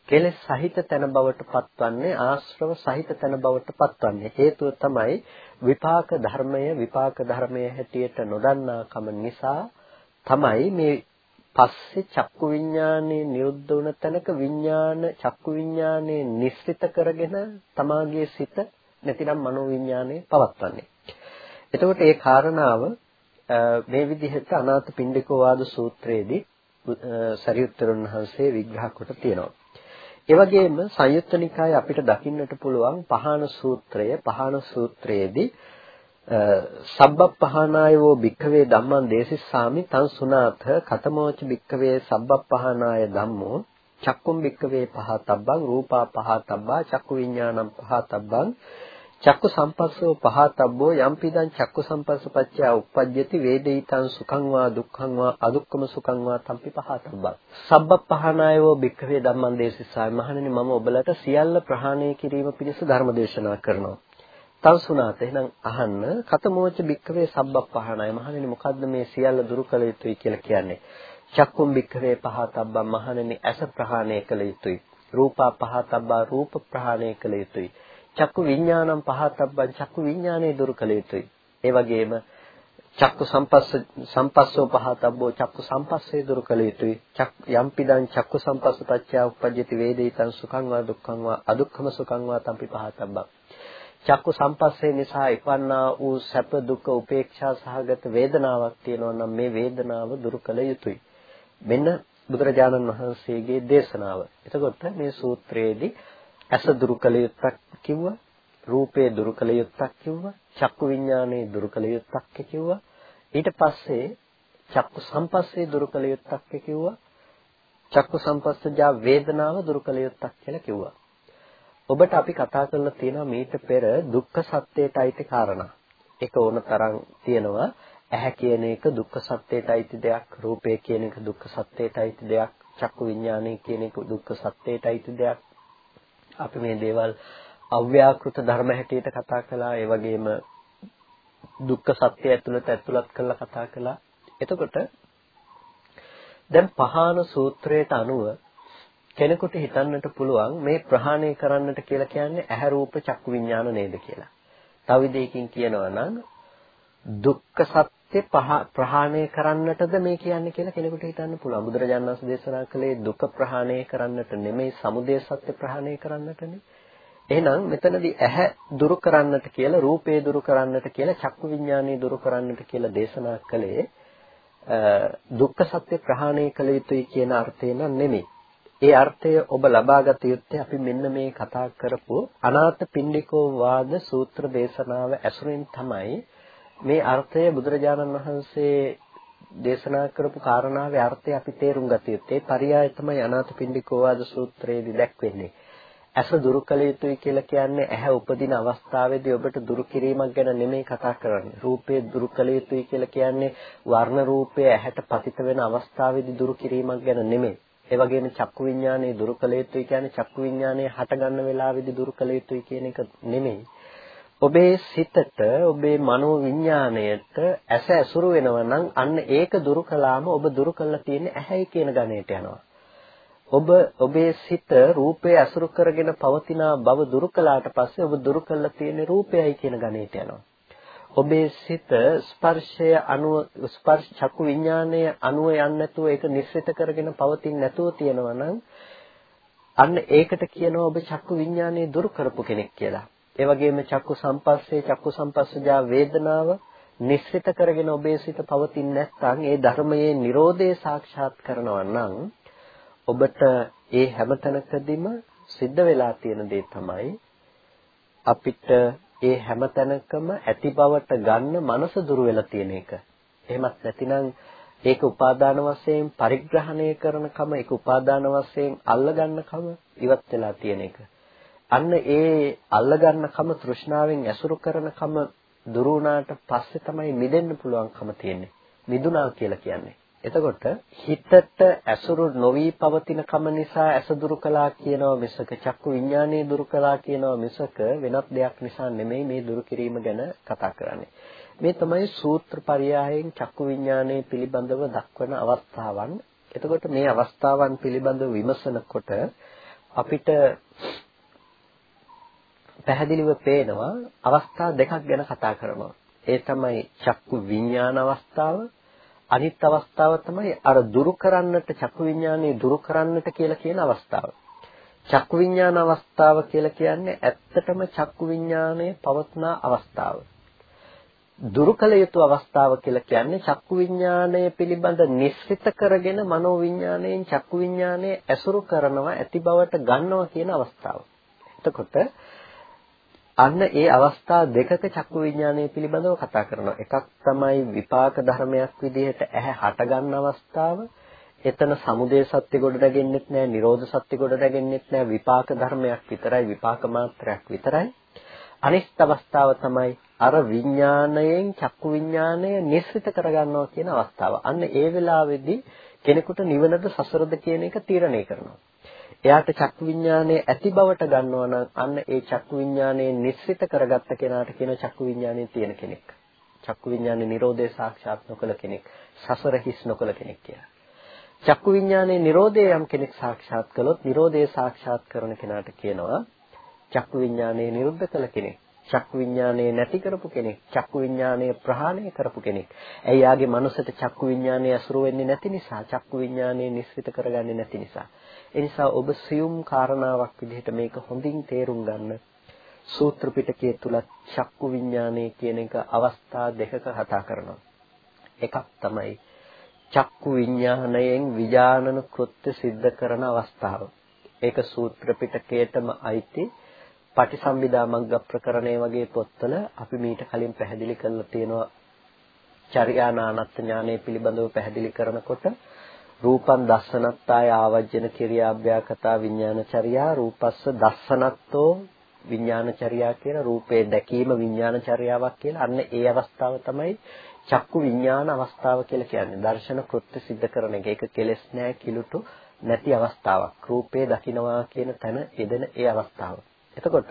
කෙලෙස් සහිත තැන බවට පත්වන්නේ ආශ්‍රව සහිත තැන බවට පත්වන්නේ හේතුව තමයි විපාක ධර්මය විපාක ධර්මයේ හැටියට නොදන්නාකම නිසා තමයි මේ පස්සේ චක්කු විඥානේ නිරුද්ධ වුණ තැනක විඥාන චක්කු විඥානේ නිස්සිත කරගෙන තමාගේ සිත නැතිනම් මනෝ විඥානේ පවත්වන්නේ එතකොට ඒ කාරණාව මේ විදිහට අනාථ පිණ්ඩිකෝ වාද සූත්‍රයේදී සරියුත්තරුන් වහන්සේ විග්‍රහ කොට තියෙනවා. ඒ වගේම සංයුත්ත නිකායේ අපිට දකින්නට පුළුවන් පහාන සූත්‍රය පහාන සූත්‍රයේදී සබ්බප්පහානායෝ භික්ඛවේ ධම්මං දේසිස්සාමි තං සුනාත කතමෝච භික්ඛවේ සබ්බප්පහානාය ධම්මෝ චක්කුම් භික්ඛවේ පහතබ්බං රූපා පහතබ්බා චක්කු විඥානං පහතබ්බං චක්කු සම්පස්සෝ පහතබ්බෝ යම්පිදං චක්කු සම්පස්සපච්චය උප්පජ්ජති වේදිතං සුඛං වා දුක්ඛං වා අදුක්ඛම සුඛං වා තම්පි පහතබ්බං. සබ්බපහනායෝ භික්ඛවේ ධම්මං දේශිසාය මහණෙනි මම ඔබලට සියල්ල ප්‍රහාණය කිරීම පිණිස ධර්ම දේශනා කරනවා. තව සුණාත. එහෙනම් අහන්න. කතමෝච භික්ඛවේ සබ්බපහනාය මහණෙනි මොකද්ද මේ සියල්ල දුරු කළ යුතුයි කියලා කියන්නේ? චක්කුම් භික්ඛවේ පහතබ්බං. මහණෙනි ඇස ප්‍රහාණය කළ යුතුයි. රූපා පහතබ්බා රූප ප්‍රහාණය කළ යුතුයි. චක්කු විඥානම් පහතබ්බං චක්කු විඥානේ දුරු කළ යුතුයි. ඒ වගේම චක්කු සම්පස්ස සම්පස්සෝ පහතබ්බෝ චක්කු සම්පස්සේ දුරු කළ යුතුයි. යම්පිදං චක්කු සම්පස්ස පච්චය උප්පජ්ජති වේදිතං සුඛං වා දුක්ඛං වා අදුක්ඛම සුඛං වා තම්පි පහතබ්බං චක්කු සම්පස්සේ නිසා ඉපන්නා වූ සැප දුක උපේක්ෂා සහගත වේදනාවක් තියෙනවා නම් මේ වේදනාව දුරු කළ යුතුයි. මෙන්න බුදුරජාණන් වහන්සේගේ දේශනාව. එතකොට මේ සූත්‍රයේදී ඇස දුරු කළ යුත්තක් කිව්වා, රූපේ දුරු කළ යුත්තක් කිව්වා, චක්කු විඥානේ දුරු කළ යුත්තක් කිව්වා. ඊට පස්සේ චක්කු සම්පස්සේ දුරු කළ යුත්තක් කිව්වා. චක්කු සම්පස්සජා වේදනාව දුරු කළ යුත්තක් කියලා කිව්වා. ඔබට අපි කතා කරලා තියෙනවා මීට පෙර දුක්ඛ සත්‍යයට අයිති කාරණා. ඒක ඕන තරම් තියෙනවා. ඇහැ කියන එක දුක්ඛ සත්‍යයට අයිති දෙයක්, රූපය කියන එක දුක්ඛ සත්‍යයට අයිති දෙයක්, චක්කු විඥානය කියන එක දුක්ඛ සත්‍යයට අයිති දෙයක්. අපි මේ දේවල් අව්‍යාකෘත ධර්ම හැටියට කතා කළා. ඒ වගේම දුක්ඛ සත්‍ය ඇතුළත ඇතුළත් කරලා කතා කළා. එතකොට දැන් පහාන සූත්‍රයට අනුව කෙනෙකුට හිතන්නට පුළුවන් මේ ප්‍රහාණය කරන්නට කියලා කියන්නේ ඇහැ රූප චක්කු විඥාන නේද කියලා. තව විදිහකින් කියනවා නම් දුක්ඛ සත්‍ය පහ ප්‍රහාණය කරන්නටද මේ කියන්නේ කියලා කෙනෙකුට හිතන්න පුළුවන්. බුදුරජාණන් වහන්සේ දේශනා කළේ දුක ප්‍රහාණය කරන්නට නෙමෙයි සමුදය සත්‍ය ප්‍රහාණය කරන්නටනේ. එහෙනම් මෙතනදී ඇහැ දුරු කරන්නට කියලා රූපේ දුරු කරන්නට කියලා චක්කු විඥානේ දුරු කරන්නට කියලා දේශනා කළේ දුක්ඛ සත්‍ය ප්‍රහාණය කළ යුතුයි කියන අර්ථය නෙමෙයි. ඒ අර්ථය ඔබ ලබාගත යුත්තේ අපි මෙන්න මේ කතා කරපු අනාථ පින්ඩිකෝ වාද සූත්‍ර දේශනාව ඇසුරෙන් තමයි මේ අර්ථය බුදුරජාණන් වහන්සේ දේශනා කරපු කාරණාවේ අර්ථය අපි තේරුම් ගත යුත්තේ. පරියාය තමයි අනාථ පින්ඩිකෝ වාද සූත්‍රයේදී දැක්වෙන්නේ. ඇස දුරු කළ යුතුයි කියලා කියන්නේ ඇහැ උපදින අවස්ථාවේදී ඔබට දුරු කිරීමක් ගැන නෙමෙයි කතා කරන්නේ. රූපේ දුරු කළ යුතුයි කියලා කියන්නේ වර්ණ රූපය ඇහැට පතිත වෙන අවස්ථාවේදී දුරු කිරීමක් ගැන නෙමෙයි. ඒ වගේම චක්කු විඥානයේ දුරු කළ යුතුයි කියන්නේ චක්කු විඥානයේ හට ගන්න වෙලාවේදී දුරු කළ යුතුයි කියන එක නෙමෙයි. ඔබේ සිතට ඔබේ මනෝ විඥාණයට ඇස ඇසුරු වෙනවා නම් අන්න ඒක දුරු කළාම ඔබ දුරු කළා තියෙන්නේ ඇහැයි කියන ගණයට යනවා. ඔබ ඔබේ සිත රූපය ඇසුරු කරගෙන පවතිනා බව දුරු කළාට පස්සේ ඔබ දුරු කළා තියෙන්නේ රූපයයි කියන ගණයට යනවා. ඔබේ සිත ස්පර්ශය අනුව ස්පර්ශ චක්කු විඥානය අනුව යන්නේ නැතුව ඒක නිස්සෙත කරගෙන පවතින්නේ නැතුව තියෙනවා නම් අන්න ඒකට කියනවා ඔබ චක්කු විඥානය දුරු කරපු කෙනෙක් කියලා. ඒ වගේම චක්කු සම්පස්සේ චක්කු සම්පස්සජා වේදනාව නිස්සෙත කරගෙන ඔබේ සිත පවතින්නේ නැත්නම් ඒ ධර්මයේ Nirodhe සාක්ෂාත් කරනවා නම් ඔබට ඒ හැමතැනකදීම සිද්ධ වෙලා තියෙන දේ තමයි අපිට ඒ හැම තැනකම ඇති බවට ගන්න මනස දුර වෙලා තියෙන එක. එහෙමත් නැතිනම් ඒක උපාදාන වශයෙන් පරිග්‍රහණය කරනකම ඒක උපාදාන වශයෙන් අල්ලගන්නකම ඉවත් වෙලා තියෙන එක. අන්න ඒ අල්ලගන්නකම තෘෂ්ණාවෙන් ඇසුරු කරනකම දුරු වුණාට පස්සේ තමයි මිදෙන්න පුළුවන්කම තියෙන්නේ. මිදුණා කියලා කියන්නේ. එතකොට හිතට ඇසුරු නොවි පවතින කම නිසා ඇස දුරු කළා කියනවා මිසක චක්කු විඥානයේ දුරු කළා කියනවා මිසක වෙනත් දෙයක් නිසා නෙමෙයි මේ දුරු කිරීම ගැන කතා කරන්නේ. මේ තමයි සූත්‍ර පරයයන් චක්කු විඥානයේ පිළිබඳව දක්වන අවස්ථාවන්. එතකොට මේ අවස්ථාවන් පිළිබඳව විමසනකොට අපිට පැහැදිලිව පේනවා අවස්ථා දෙකක් ගැන කතා කරනවා. ඒ තමයි චක්කු විඥාන අවස්ථාව අනිත් අවස්ථාව තමයි අර දුරු කරන්නට චක්කු විඥානේ දුරු කරන්නට කියලා කියන අවස්ථාව. චක්කු විඥාන අවස්ථාව කියලා කියන්නේ ඇත්තටම චක්කු විඥානයේ පවත්නා අවස්ථාව. දුරු කළ යුතු අවස්ථාව කියලා කියන්නේ චක්කු විඥානය පිළිබඳ නිස්සිත කරගෙන මනෝ විඥාණයෙන් චක්කු විඥානය ඇසුරු කරනවා ඇති බවට ගන්නවා කියන අවස්ථාව. එතකොට අන්න ඒ අවස්ථා දෙකක චක්කු විඥානය පිළිබඳව කතා කරනවා. එකක් තමයි විපාක ධර්මයක් විදිහට ඇහැ හටගන්න අවස්ථාව. එතන සමුදය සත්‍ය ගොඩ නැගෙන්නෙත් නෑ, නිරෝධ සත්‍ය ගොඩ නැගෙන්නෙත් නෑ, විපාක ධර්මයක් විතරයි, විපාක මාත්‍රයක් විතරයි. අනිත් අවස්ථාව තමයි අර විඥාණයෙන් චක්කු විඥාණය නිස්සිත කරගන්නවා කියන අවස්ථාව. අන්න ඒ වෙලාවේදී කෙනෙකුට නිවනද සසරද කියන එක තීරණය කරනවා. එයාට චක්කු විඥානයේ ඇති බවට ගන්නවා නම් අන්න ඒ චක්කු විඥානයේ නිස්සිත කරගත්ත කෙනාට කියන චක්කු විඥානයේ තියෙන කෙනෙක්. චක්කු විඥානයේ Nirodhe සාක්ෂාත් නොකළ කෙනෙක්. සසර හිස් නොකළ කෙනෙක් කියලා. චක්කු විඥානයේ Nirodhe යම් කෙනෙක් සාක්ෂාත් කළොත් Nirodhe සාක්ෂාත් කරන කෙනාට කියනවා චක්කු විඥානයේ නිරුද්ධ කළ කෙනෙක්. චක්කු විඥානයේ නැති කරපු කෙනෙක්. චක්කු විඥානය ප්‍රහාණය කරපු කෙනෙක්. ඇයි යාගේ මනසට චක්කු විඥානය අසුරු වෙන්නේ නැති නිසා, චක්කු විඥානය නිස්සිත කරගන්නේ නැති නිසා. ඒ නිසා ඔබ සියුම් කාරණාවක් විදිහට මේක හොඳින් තේරුම් ගන්න. සූත්‍ර පිටකයේ තුල චක්කු විඥානය කියන එක අවස්ථා දෙකක කතා කරනවා. එකක් තමයි චක්කු විඥාණයෙන් විඥානන කෘත්‍ය સિદ્ધ කරන අවස්ථාව. ඒක සූත්‍ර පිටකයටම අයිති පටිසම්භිදා මග්ග ප්‍රකරණය වගේ පොත්වල අපි මීට කලින් පැහැදිලි කරලා තියෙනවා චර්යානානත් ඥානය පිළිබඳව පැහැදිලි කරනකොට රූපං දස්සනත්තාය ආවජ්ජන කිරියාභ්‍යාකතා විඥානචර්යා රූපස්ස දස්සනත්තෝ විඥානචර්යා කියන රූපේ දැකීම විඥානචර්යාවක් කියලා අන්න ඒ අවස්ථාව තමයි චක්කු විඥාන අවස්ථාව කියලා කියන්නේ දර්ශන කෘත්‍ය સિદ્ધ කරන එක. ඒක කෙලස් නෑ කිලුටු නැති අවස්ථාවක්. රූපේ දකින්නවා කියන තැන යෙදෙන ඒ අවස්ථාව. එතකොට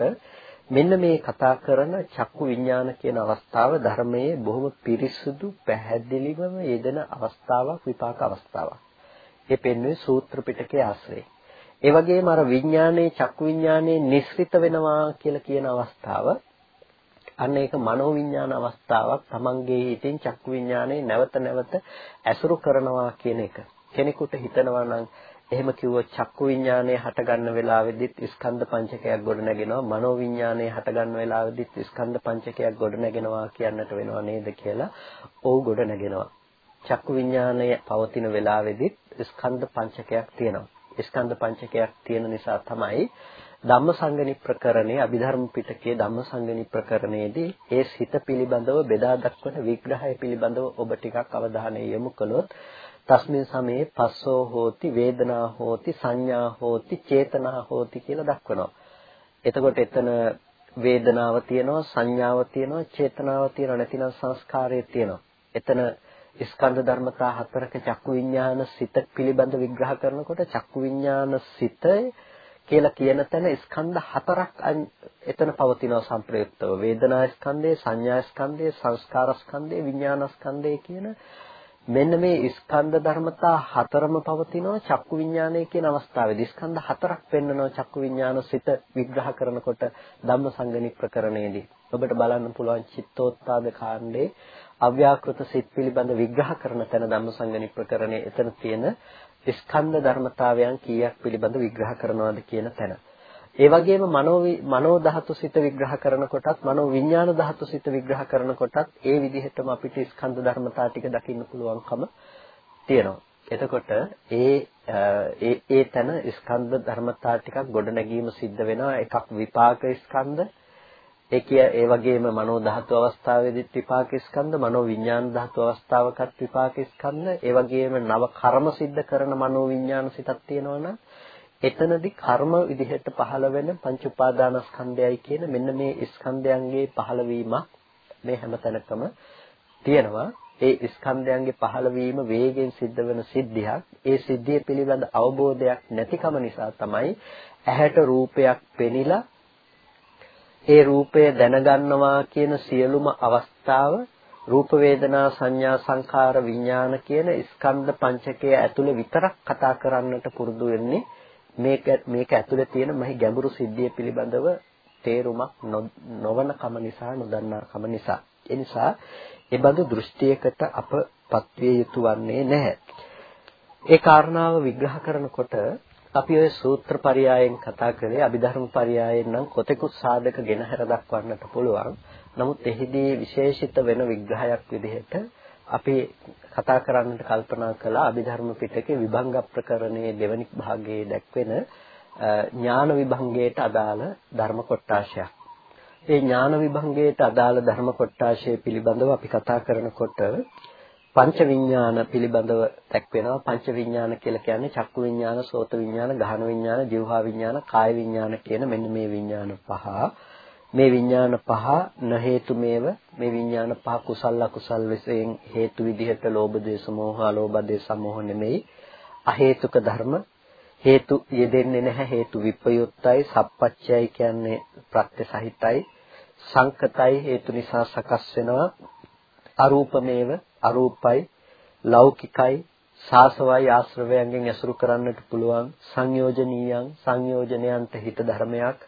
මෙන්න මේ කතා කරන චක්කු විඥාන කියන අවස්ථාව ධර්මයේ බොහොම පිරිසුදු පැහැදිලිවම යෙදෙන අවස්ථාවක් විපාක අවස්ථාවක්. ඒ පෙන්වන්නේ සූත්‍ර පිටකයේ ආශ්‍රේ. ඒ වගේම අර විඥානයේ චක්කු විඥානයේ නිස්ෘත වෙනවා කියලා කියන අවස්ථාව අන්න ඒක මනෝ විඥාන අවස්ථාවක් තමන්ගේ හිතින් චක්කු විඥානයේ නැවත නැවත ඇසුරු කරනවා කියන එක. කෙනෙකුට හිතනවා නම් එහෙම කිව්වොත් චක්කු විඥානයේ හටගන්න වෙලාවෙදිත් ස්කන්ධ පංචකයක් ගොඩ නැගෙනවා මනෝ විඥානයේ හටගන්න වෙලාවෙදිත් ස්කන්ධ පංචකයක් ගොඩ නැගෙනවා කියන්නට වෙනව නේද කියලා ඔව් ගොඩ නැගෙනවා චක්කු විඥානය පවතින වෙලාවෙදිත් ස්කන්ධ පංචකයක් තියෙනවා ස්කන්ධ පංචකයක් තියෙන නිසා තමයි ධම්මසංගණි ප්‍රකරණයේ අභිධර්ම පිටකයේ ධම්මසංගණි ප්‍රකරණයේදී ඒ සිත පිළිබඳව බෙදා දක්වන විග්‍රහය පිළිබඳව ඔබ ටිකක් අවධානය යොමු කළොත් තස්මින් සමේ පස්සෝ හෝති වේදනා හෝති සංඥා හෝති චේතනා හෝති කියලා දක්වනවා. එතකොට එතන වේදනාව තියෙනවා සංඥාව තියෙනවා චේතනාව තියෙනවා නැතිනම් සංස්කාරය තියෙනවා. එතන ස්කන්ධ ධර්මතා හතරක චක්කු විඥාන සිත පිළිබඳ විග්‍රහ කරනකොට චක්කු විඥාන සිත කියලා කියන තැන ස්කන්ධ හතරක් එතන පවතිනවා සංප්‍රයුක්තව වේදනා ස්කන්ධය සංඥා ස්කන්ධය සංස්කාර ස්කන්ධය විඥාන ස්කන්ධය කියන මෙන්න මේ ස්කන්ධ ධර්මතා හතරම පවතිනවා චක්කු විඥානය කියන අවස්ථාවේදී. ස්කන්ධ හතරක් පෙන්වනවා චක්කු විඥාන සිත විග්‍රහ කරනකොට ධම්මසංගණි ප්‍රකරණයේදී ඔබට බලන්න පුළුවන් චිත්තෝත්පාද කාණ්ඩේ අව්‍යාකෘත සිත් පිළිබඳ විග්‍රහ කරන තැන ධම්මසංගණි ප්‍රකරණයේ එතන තියෙන ස්කන්ධ ධර්මතාවයන් කීයක් පිළිබඳ විග්‍රහ කරනවද කියන තැන ඒ වගේම මනෝ මනෝ ධාතු සිත විග්‍රහ කරනකොටත් මනෝ විඥාන ධාතු සිත විග්‍රහ කරනකොටත් ඒ විදිහටම අපිට ස්කන්ධ ධර්මතා ටික දකින්න පුළුවන්කම තියෙනවා. එතකොට ඒ ඒ ඒ තන ස්කන්ධ ධර්මතා ටිකක් ගොඩනැගීම සිද්ධ වෙනවා. එකක් විපාක ස්කන්ධ ඒ කිය ඒ වගේම මනෝ ධාතු අවස්ථාවේදීත් විපාක ස්කන්ධ මනෝ විඥාන ධාතු අවස්ථාවකත් විපාක ස්කන්ධ ඒ වගේම නව කර්ම සිද්ධ කරන මනෝ විඥාන සිතක් තියෙනවනම් එතනදී කර්ම විදිහට පහළ වෙන පංච උපාදානස්කන්ධයයි කියන මෙන්න මේ ස්කන්ධයන්ගේ පහළවීමක් මේ හැමතැනකම තියෙනවා. ඒ ස්කන්ධයන්ගේ පහළවීම වේගෙන් සිද්ධ වෙන සිද්ධියක්. ඒ සිද්ධිය පිළිබඳ අවබෝධයක් නැතිකම නිසා තමයි ඇහැට රූපයක් පෙනිලා ඒ රූපය දැනගන්නවා කියන සියලුම අවස්ථාව රූප වේදනා සංඥා සංඛාර විඥාන කියන ස්කන්ධ පංචකය ඇතුළේ විතරක් කතා කරන්නට පුරුදු වෙන්නේ මේක මේක ඇතුලේ තියෙන මහි ගැඹුරු සිද්ධිය පිළිබඳව තේරුමක් නොවන කම නිසා නොදන්නා කම නිසා ඒ නිසා ඒ බඳු දෘෂ්ටියකට අපපත් විය යුතු වන්නේ නැහැ. ඒ කාරණාව විග්‍රහ කරනකොට අපි ওই සූත්‍ර පරයයන් කතා කරේ අභිධර්ම පරයයන් නම් කොතෙකුත් සාධක ගෙන හැර දක්වන්නට පුළුවන්. නමුත් එහිදී විශේෂිත වෙන විග්‍රහයක් විදිහට අපි කතා කරන්නට කල්පනා කළා අභිධර්ම පිටකේ විභංග ප්‍රකරණයේ දෙවනි භාගයේ දැක්වෙන ඥාන විභංගයට අදාළ ධර්ම කොටාශයක්. ඒ ඥාන විභංගයට අදාළ ධර්ම කොටාශය පිළිබඳව අපි කතා කරනකොට පංච විඥාන පිළිබඳව දැක්වෙනවා පංච විඥාන කියලා කියන්නේ චක්කු විඥාන, සෝත විඥාන, ගහන විඥාන, જીවහා විඥාන, කාය විඥාන කියන මෙන්න මේ විඥාන පහ. මේ විඥාන පහ න හේතුමේව මේ විඥාන පහ කුසල අකුසල් විසයෙන් හේතු විදිහට ලෝභ දේශ මොහ අලෝභ දේශ මොහ නෙමෙයි. අ හේතුක ධර්ම. හේතු යෙදෙන්නේ නැහැ. හේතු විපයුත්තයි සප්පච්චයයි කියන්නේ ප්‍රත්‍ය සහිතයි සංකතයි හේතු නිසා සකස් වෙනවා. අරූපමේව අරූපයි ලෞකිකයි සාසවයි ආශ්‍රවයන්ගෙන් ඇසුරු කරන්නට පුළුවන් සංයෝජනීයං සංයෝජනයන්ට හිත ධර්මයක්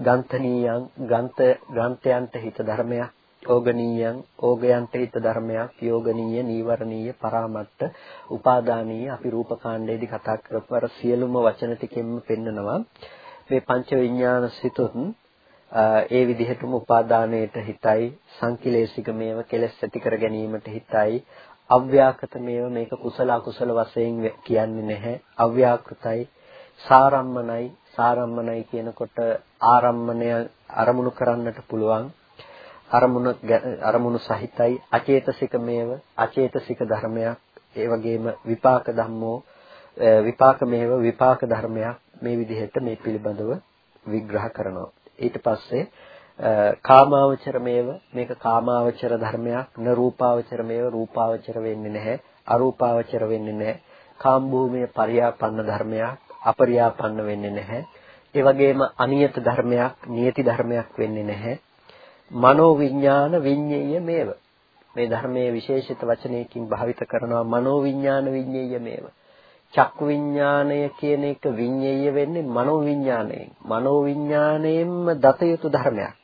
ගන්තනීයං ගන්ත ග්‍රන්ථයන්ට හිත ධර්මයක් ඕගනීයං ඕගයන්ට හිත ධර්මයක් යෝගනීය නීවරණීය පරාමට්ට උපාදානීය අපි රූපකාණ්ඩයේදී කතා කරපු අර සියලුම වචන ටිකෙන්ම පෙන්නනවා. මේ පංච විඥාන සිතුත් ඒ විදිහටම උපාදානයට හිතයි සංකිලේශික මේව කෙලස් ඇති කර ගැනීමට හිතයි. අව්‍යාකත මේව මේක කුසල අකුසල වශයෙන් කියන්නේ නැහැ. අව්‍යාකෘතයි. සාරම්මනයි. සාරම්මනයි කියනකොට ආරම්මණය අරමුණු කරන්නට පුළුවන්. අරමුණ අරමුණු සහිතයි. අචේතසික මේව අචේතසික ධර්මයක්. ඒ වගේම විපාක ධම්මෝ විපාක මේව විපාක ධර්මයක්. මේ විදිහට මේ පිළිබඳව විග්‍රහ කරනවා. ඊට පස්සේ කාමාවචර මේව මේක කාමාවචර ධර්මයක් න රූපාවචර මේව රූපාවචර වෙන්නේ නැහැ අරූපාවචර වෙන්නේ නැහැ. කාම් භූමිය පරියාපන්න ධර්මයක් අපරියාපන්න වෙන්නේ නැහැ. ඒ වගේම අනියත ධර්මයක් නියති ධර්මයක් වෙන්නේ නැහැ. මනෝ විඥාන විඤ්ඤේය මේව. මේ ධර්මයේ විශේෂිත වචනයකින් භාවිත කරනවා මනෝ විඥාන විඤ්ඤේය මේව. චක්කු විඥාණය කියන එක විඤ්ඤේය වෙන්නේ මනෝ විඥාණයෙන්. මනෝ විඥාණයෙන්ම දත යුතු ධර්මයක්.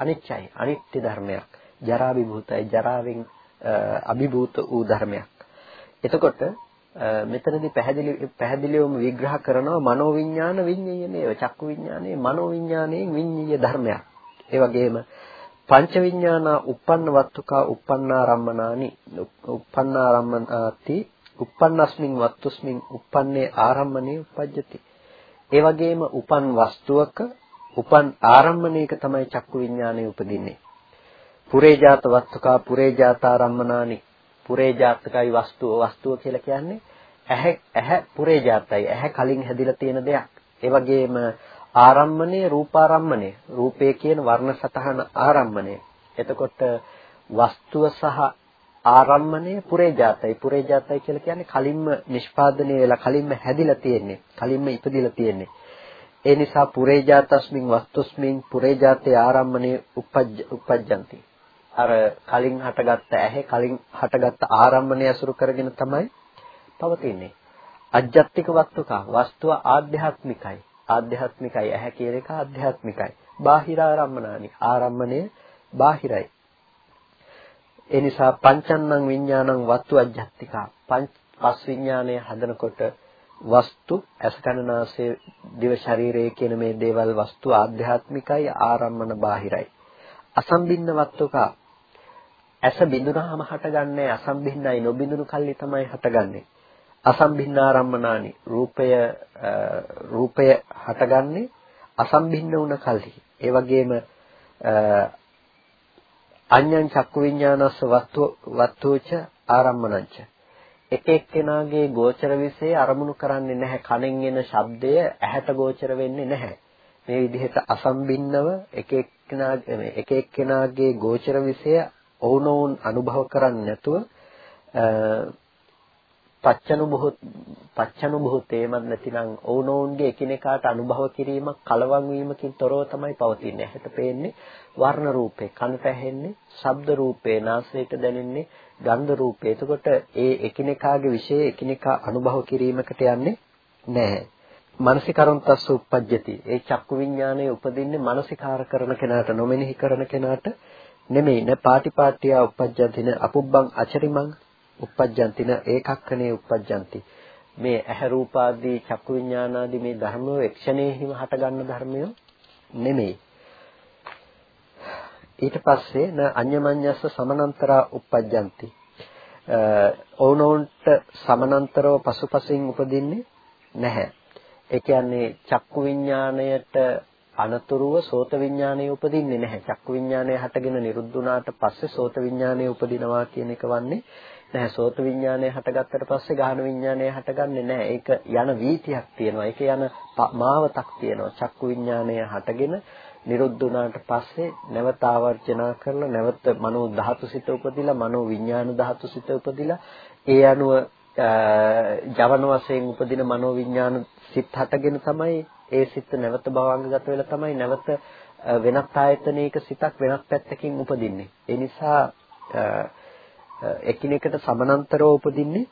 අනිත්‍යයි. අනිත්‍ය ධර්මයක්. ජරා විභූතයි. ජරාවෙන් අභිභූත වූ ධර්මයක්. එතකොට මෙතනදී පැහැදිලි පැහැදිලිවම විග්‍රහ කරනවා මනෝ විඥාන විඤ්ඤේය මේව. චක්කු විඥානයේ මනෝ විඥාණයෙන් විඤ්ඤේය ධර්මයක්. ඒ වගේම පංච විඥානා uppන්න වත්තුකා uppannārammanaani uppannārammanaati uppannasmin wattusmin uppන්නේ ආරම්මණේ උපජ්ජති. ඒ වගේම උපන් වස්තුවක උපන් ආරම්මණයක තමයි චක්කු විඥානය උපදින්නේ. පුරේජාත වස්තුකා පුරේජාතාරම්මනානි පුරේජාතකයි වස්තුව වස්තුව කියලා කියන්නේ ඇහැ ඇහැ පුරේජාතයි ඇහැ කලින් හැදිලා තියෙන දෙයක්. ඒ වගේම ආරම්මණය රූපාරම්මණය රූපේ කියන වර්ණ සතහන ආරම්මණය. එතකොට වස්තුව සහ ආරම්මණය පුරේජාතයි පුරේජාතයි කියලා කියන්නේ කලින්ම නිෂ්පාදනය වෙලා කලින්ම හැදිලා තියෙන්නේ. කලින්ම ඉපදිලා තියෙන්නේ. ඒ නිසා පුරේජාතස්මින් වස්තුස්මින් පුරේජාතේ ආරම්මණය උපජ්ජන්ති අර කලින් හටගත්ත ඇහැ කලින් හටගත්ත ආරම්මණය අසුරු කරගෙන තමයි පවතින්නේ. අජ්ජත්තික වස්තුකා. වස්තුව ආධ්‍යාත්මිකයි. ආධ්‍යාත්මිකයි ඇහැ කියන එක ආධ්‍යාත්මිකයි. බාහිර ආරම්මනානි ආරම්මණය බාහිරයි. ඒ නිසා පංචන්නං විඥානං වස්තු අජ්ජත්තිකා. පස් විඥානය හදනකොට වස්තු අසකනාසේ දිව ශරීරයේ කියන මේ දේවල් වස්තු ආධ්‍යාත්මිකයි ආරම්මන බාහිරයි. අසම්බින්න වස්තුකා. ඇස බිඳුනහම හටගන්නේ අසම්බින්නයි නොබිඳුණු කල්ලි තමයි හටගන්නේ. අසම්බින්නාරම්මනානි රූපය රූපය හටගන්නේ අසම්බින්න වුණ කල්හි. ඒ වගේම අඤ්ඤං චක්කු විඥානස්ස වත්තු වත්තුච ආරම්මනංච. එක එක්කෙනාගේ ගෝචර විශේෂ අරමුණු කරන්නේ නැහැ. කනෙන් එන ශබ්දය ඇහැට ගෝචර වෙන්නේ නැහැ. මේ විදිහට අසම්බින්නව එක එක්කෙනාගේ එක එක්කෙනාගේ ගෝචර විශේෂ ඔවුනොවුන් අනුභව කරන්නේ නැතුව පච්චනුභූ පච්චනුභූතේමත් නැතිනම් ඔවුනොවුන්ගේ එකිනෙකාට අනුභව කිරීමක් කලවම් වීමකින් තොරව තමයි පවතින්නේ. ඇහැට පේන්නේ වර්ණ රූපේ, කනට ඇහෙන්නේ ශබ්ද රූපේ, නාසයට දැනෙන්නේ ගන්ධ රූපේ. එතකොට ඒ එකිනෙකාගේ විශේෂ එකිනෙකා අනුභව කිරීමකට යන්නේ නැහැ. මානසිකරන්තස්ස උප්පජ්ජති. ඒ චක්කු විඥානය උපදින්නේ මානසිකාර කරන කෙනාට, නොමෙනෙහි කරන කෙනාට නෙමෙයි. න පාටිපාටියා උප්පජ්ජතින අපුබ්බං අචරිමං uppajjanti න ඒකක්කනේ uppajjanti මේ ඇහැ රූප ආදී චක්කු විඥාන ආදී මේ ධර්මෝ එක්ෂණේහිම හටගන්න ධර්මය නෙමෙයි. ඊට පස්සේ න අඤ්ඤමඤ්ඤස්ස සමනන්තරා uppajjanti ඕනෝන්ට සමනන්තරව පසුපසින් උපදින්නේ නැහැ. ඒ කියන්නේ චක්කු විඥාණයට අනතුරුව සෝත විඥානය උපදින්නේ නැහැ. චක්කු විඥානය හටගෙන නිරුද්ධ වුණාට පස්සේ සෝත විඥානය උපදිනවා කියන එක වන්නේ නැහැ. සෝත විඥානය හටගත්තට පස්සේ ගාහන විඥානය හටගන්නේ නැහැ. ඒක යන වීතියක් තියෙනවා. ඒක යන මාවතක් තියෙනවා. චක්කු විඥානය හටගෙන නිරුද්ධ වුණාට පස්සේ නැවත ආවර්ජනා කරලා නැවත මනෝ ධාතුසිත උපදිලා මනෝ විඥාන ධාතුසිත උපදිලා ඒ අනුව ජවන වශයෙන් උපදින මනෝ විඥාන සිත් හටගෙන තමයි ඒ සිත් නැවත භවංගගත වෙලා තමයි නැවත වෙනත් ආයතනයක සිතක් වෙනත් පැත්තකින් උපදින්නේ. ඒ නිසා එකිනෙකට සමානතරව උපදින්නේ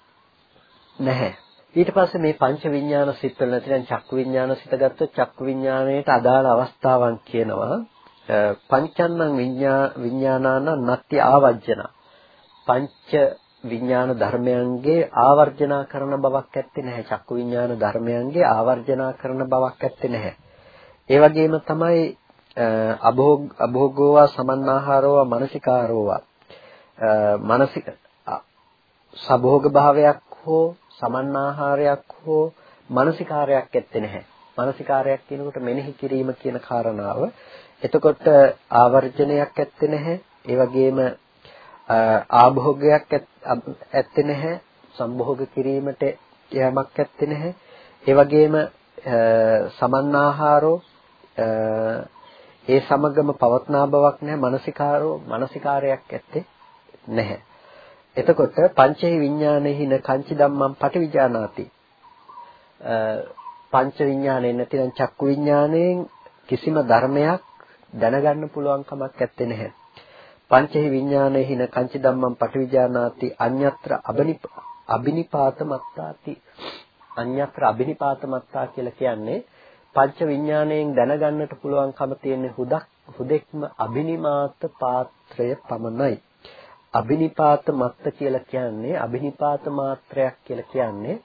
නැහැ. ඊට පස්සේ මේ පංච විඥාන සිත්වල නැතිනම් චක්කු විඥාන සිත ගත්තොත් චක්කු විඥාණයට අදාළ අවස්ථාවන් කියනවා. පංචන්නං විඥානාන නත්‍ය ආවජ්ජන පංච විඥාන ධර්මයන්ගේ ආවර්ජනා කරන බවක් ඇත්තේ නැහැ. චක්කු විඥාන ධර්මයන්ගේ ආවර්ජනා කරන බවක් ඇත්තේ නැහැ. ඒ වගේම තමයි අභෝග අභෝගෝවා සමන්නාහාරෝවා මානසිකාරෝවා මානසික සභෝග භාවයක් හෝ සමන්නාහාරයක් හෝ මානසිකාරයක් ඇත්තේ නැහැ. මානසිකාරයක් කියනකොට මෙනෙහි කිරීම කියන කාරණාව. එතකොට ආවර්ජනයක් ඇත්තේ නැහැ. ඒ වගේම ආභෝගයක් ඇත්තේ නැහැ. සම්භෝග කිරීමට යමක් ඇත්තේ නැහැ. ඒ වගේම සමන්නාහාරෝ ඒ සමගම පවත්නා බවක් නැහැ. මානසිකාරෝ මානසිකාරයක් ඇත්තේ නැහැ. එතකොට පංචේ විඥානෙහින කංචි ධම්මං පටිවිජානාති. පංච විඥානේ නැතිනම් චක්කු විඥාණයෙන් කිසිම ධර්මයක් දැනගන්න පුළුවන් කමක් නැත්තේ නැහැ. පංචහි විඥානෙහින කංචි ධම්මං පටිවිජානාති අඤ්ඤත්‍ර අබිනිපාත මත්තාති. අඤ්ඤත්‍ර අබිනිපාත මත්තා කියලා කියන්නේ පංච විඥාණයෙන් දැනගන්නට පුළුවන්කම තියෙන හුදක් හුදෙක්ම අබිනිමාත පාත්‍රය පමණයි. අබිනිපාත මත්ත කියලා කියන්නේ අබිනිපාත මාත්‍රයක් කියලා කියන්නේ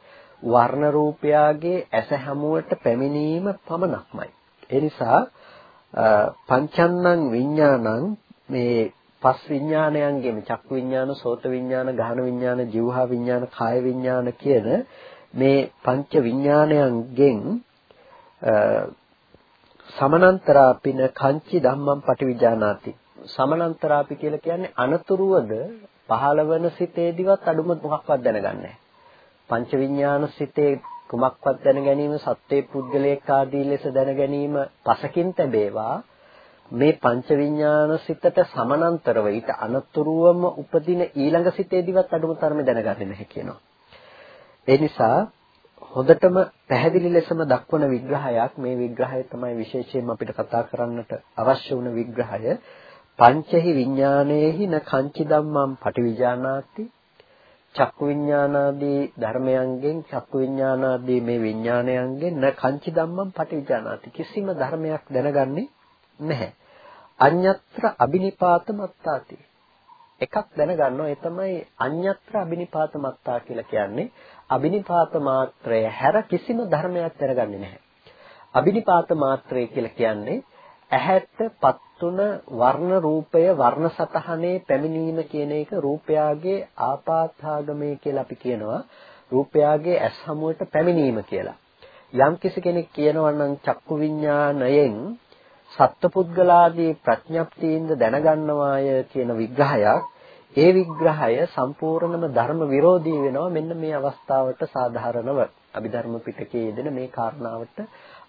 වර්ණ රූපයාගේ ඇස හැමුවට පැමිණීම පමණක්මයි. ඒ නිසා පංචන්නං විඥානං මේ පස් විඥානයන්ගෙන් චක්කු විඥාන, සෝත විඥාන, ගහන විඥාන, જીවහා විඥාන, කාය විඥාන කියන මේ පංච විඥානයන්ගෙන් සමනන්තරාපින කංචි ධම්මං පටිවිජානාති සමනන්තරාපි කියලා කියන්නේ අනතුරුවද පහළවන සිතේදිවත් අඩුම මොකක්වත් දැනගන්නේ පංච විඥාන සිතේ කුමක්වත් දැන ගැනීම සත්වේ පුද්ගලයෙක් ආදී ලෙස දැන ගැනීම පසකින් තැබේවා. මේ පංච විඥාන සිතට සමනන්තරව ඊට අනතුරුවම උපදින ඊළඟ සිතේදිවත් අඩුම තරමේ දැනගන්නේ නැහැ කියනවා. ඒ නිසා හොඳටම පැහැදිලි ලෙසම දක්වන විග්‍රහයක් මේ විග්‍රහය තමයි විශේෂයෙන්ම අපිට කතා කරන්නට අවශ්‍ය වුණ විග්‍රහය. පංචහි විඥානයේහි න කංචි ධම්මං පටිවිජානාති. චක්කු විඥානාදී ධර්මයන්ගෙන් චක්කු විඥානාදී මේ විඥානයන්ගෙන් න කංචි ධම්මං පටිවිජානාති. කිසිම ධර්මයක් දැනගන්නේ නැහැ. අඤ්ඤත්‍ර අබිනිපාත මත්තාති එකක් දැනගන්නවා. ඒ තමයි අඤ්ඤත්‍ර අබිනිපාත මත්තා කියලා කියන්නේ. අබිනිපාත මාත්‍රය හැර කිසිම ධර්මයක් දැනගන්නේ නැහැ. අබිනිපාත මාත්‍රය කියලා කියන්නේ ඇහැට පත්තුන වර්ණ රූපය වර්ණ සතහනේ පැමිණීම කියන එක රූපයාගේ ආපාතාගමේ කියලා අපි කියනවා. රූපයාගේ ඇස් හමුවට පැමිණීම කියලා. යම් කිසි කෙනෙක් කියනවා නම් චක්කු විඥාණයෙන් සත්පුද්ගලාදී ප්‍රඥප්තියින්ද දැනගන්නවාය කියන විග්‍රහයක්. ඒ විග්‍රහය සම්පූර්ණම ධර්ම විරෝධී වෙනවා මෙන්න මේ අවස්ථාවට සාධාරණව. අභිධර්ම පිටකයේ යෙදෙන මේ කාරණාවට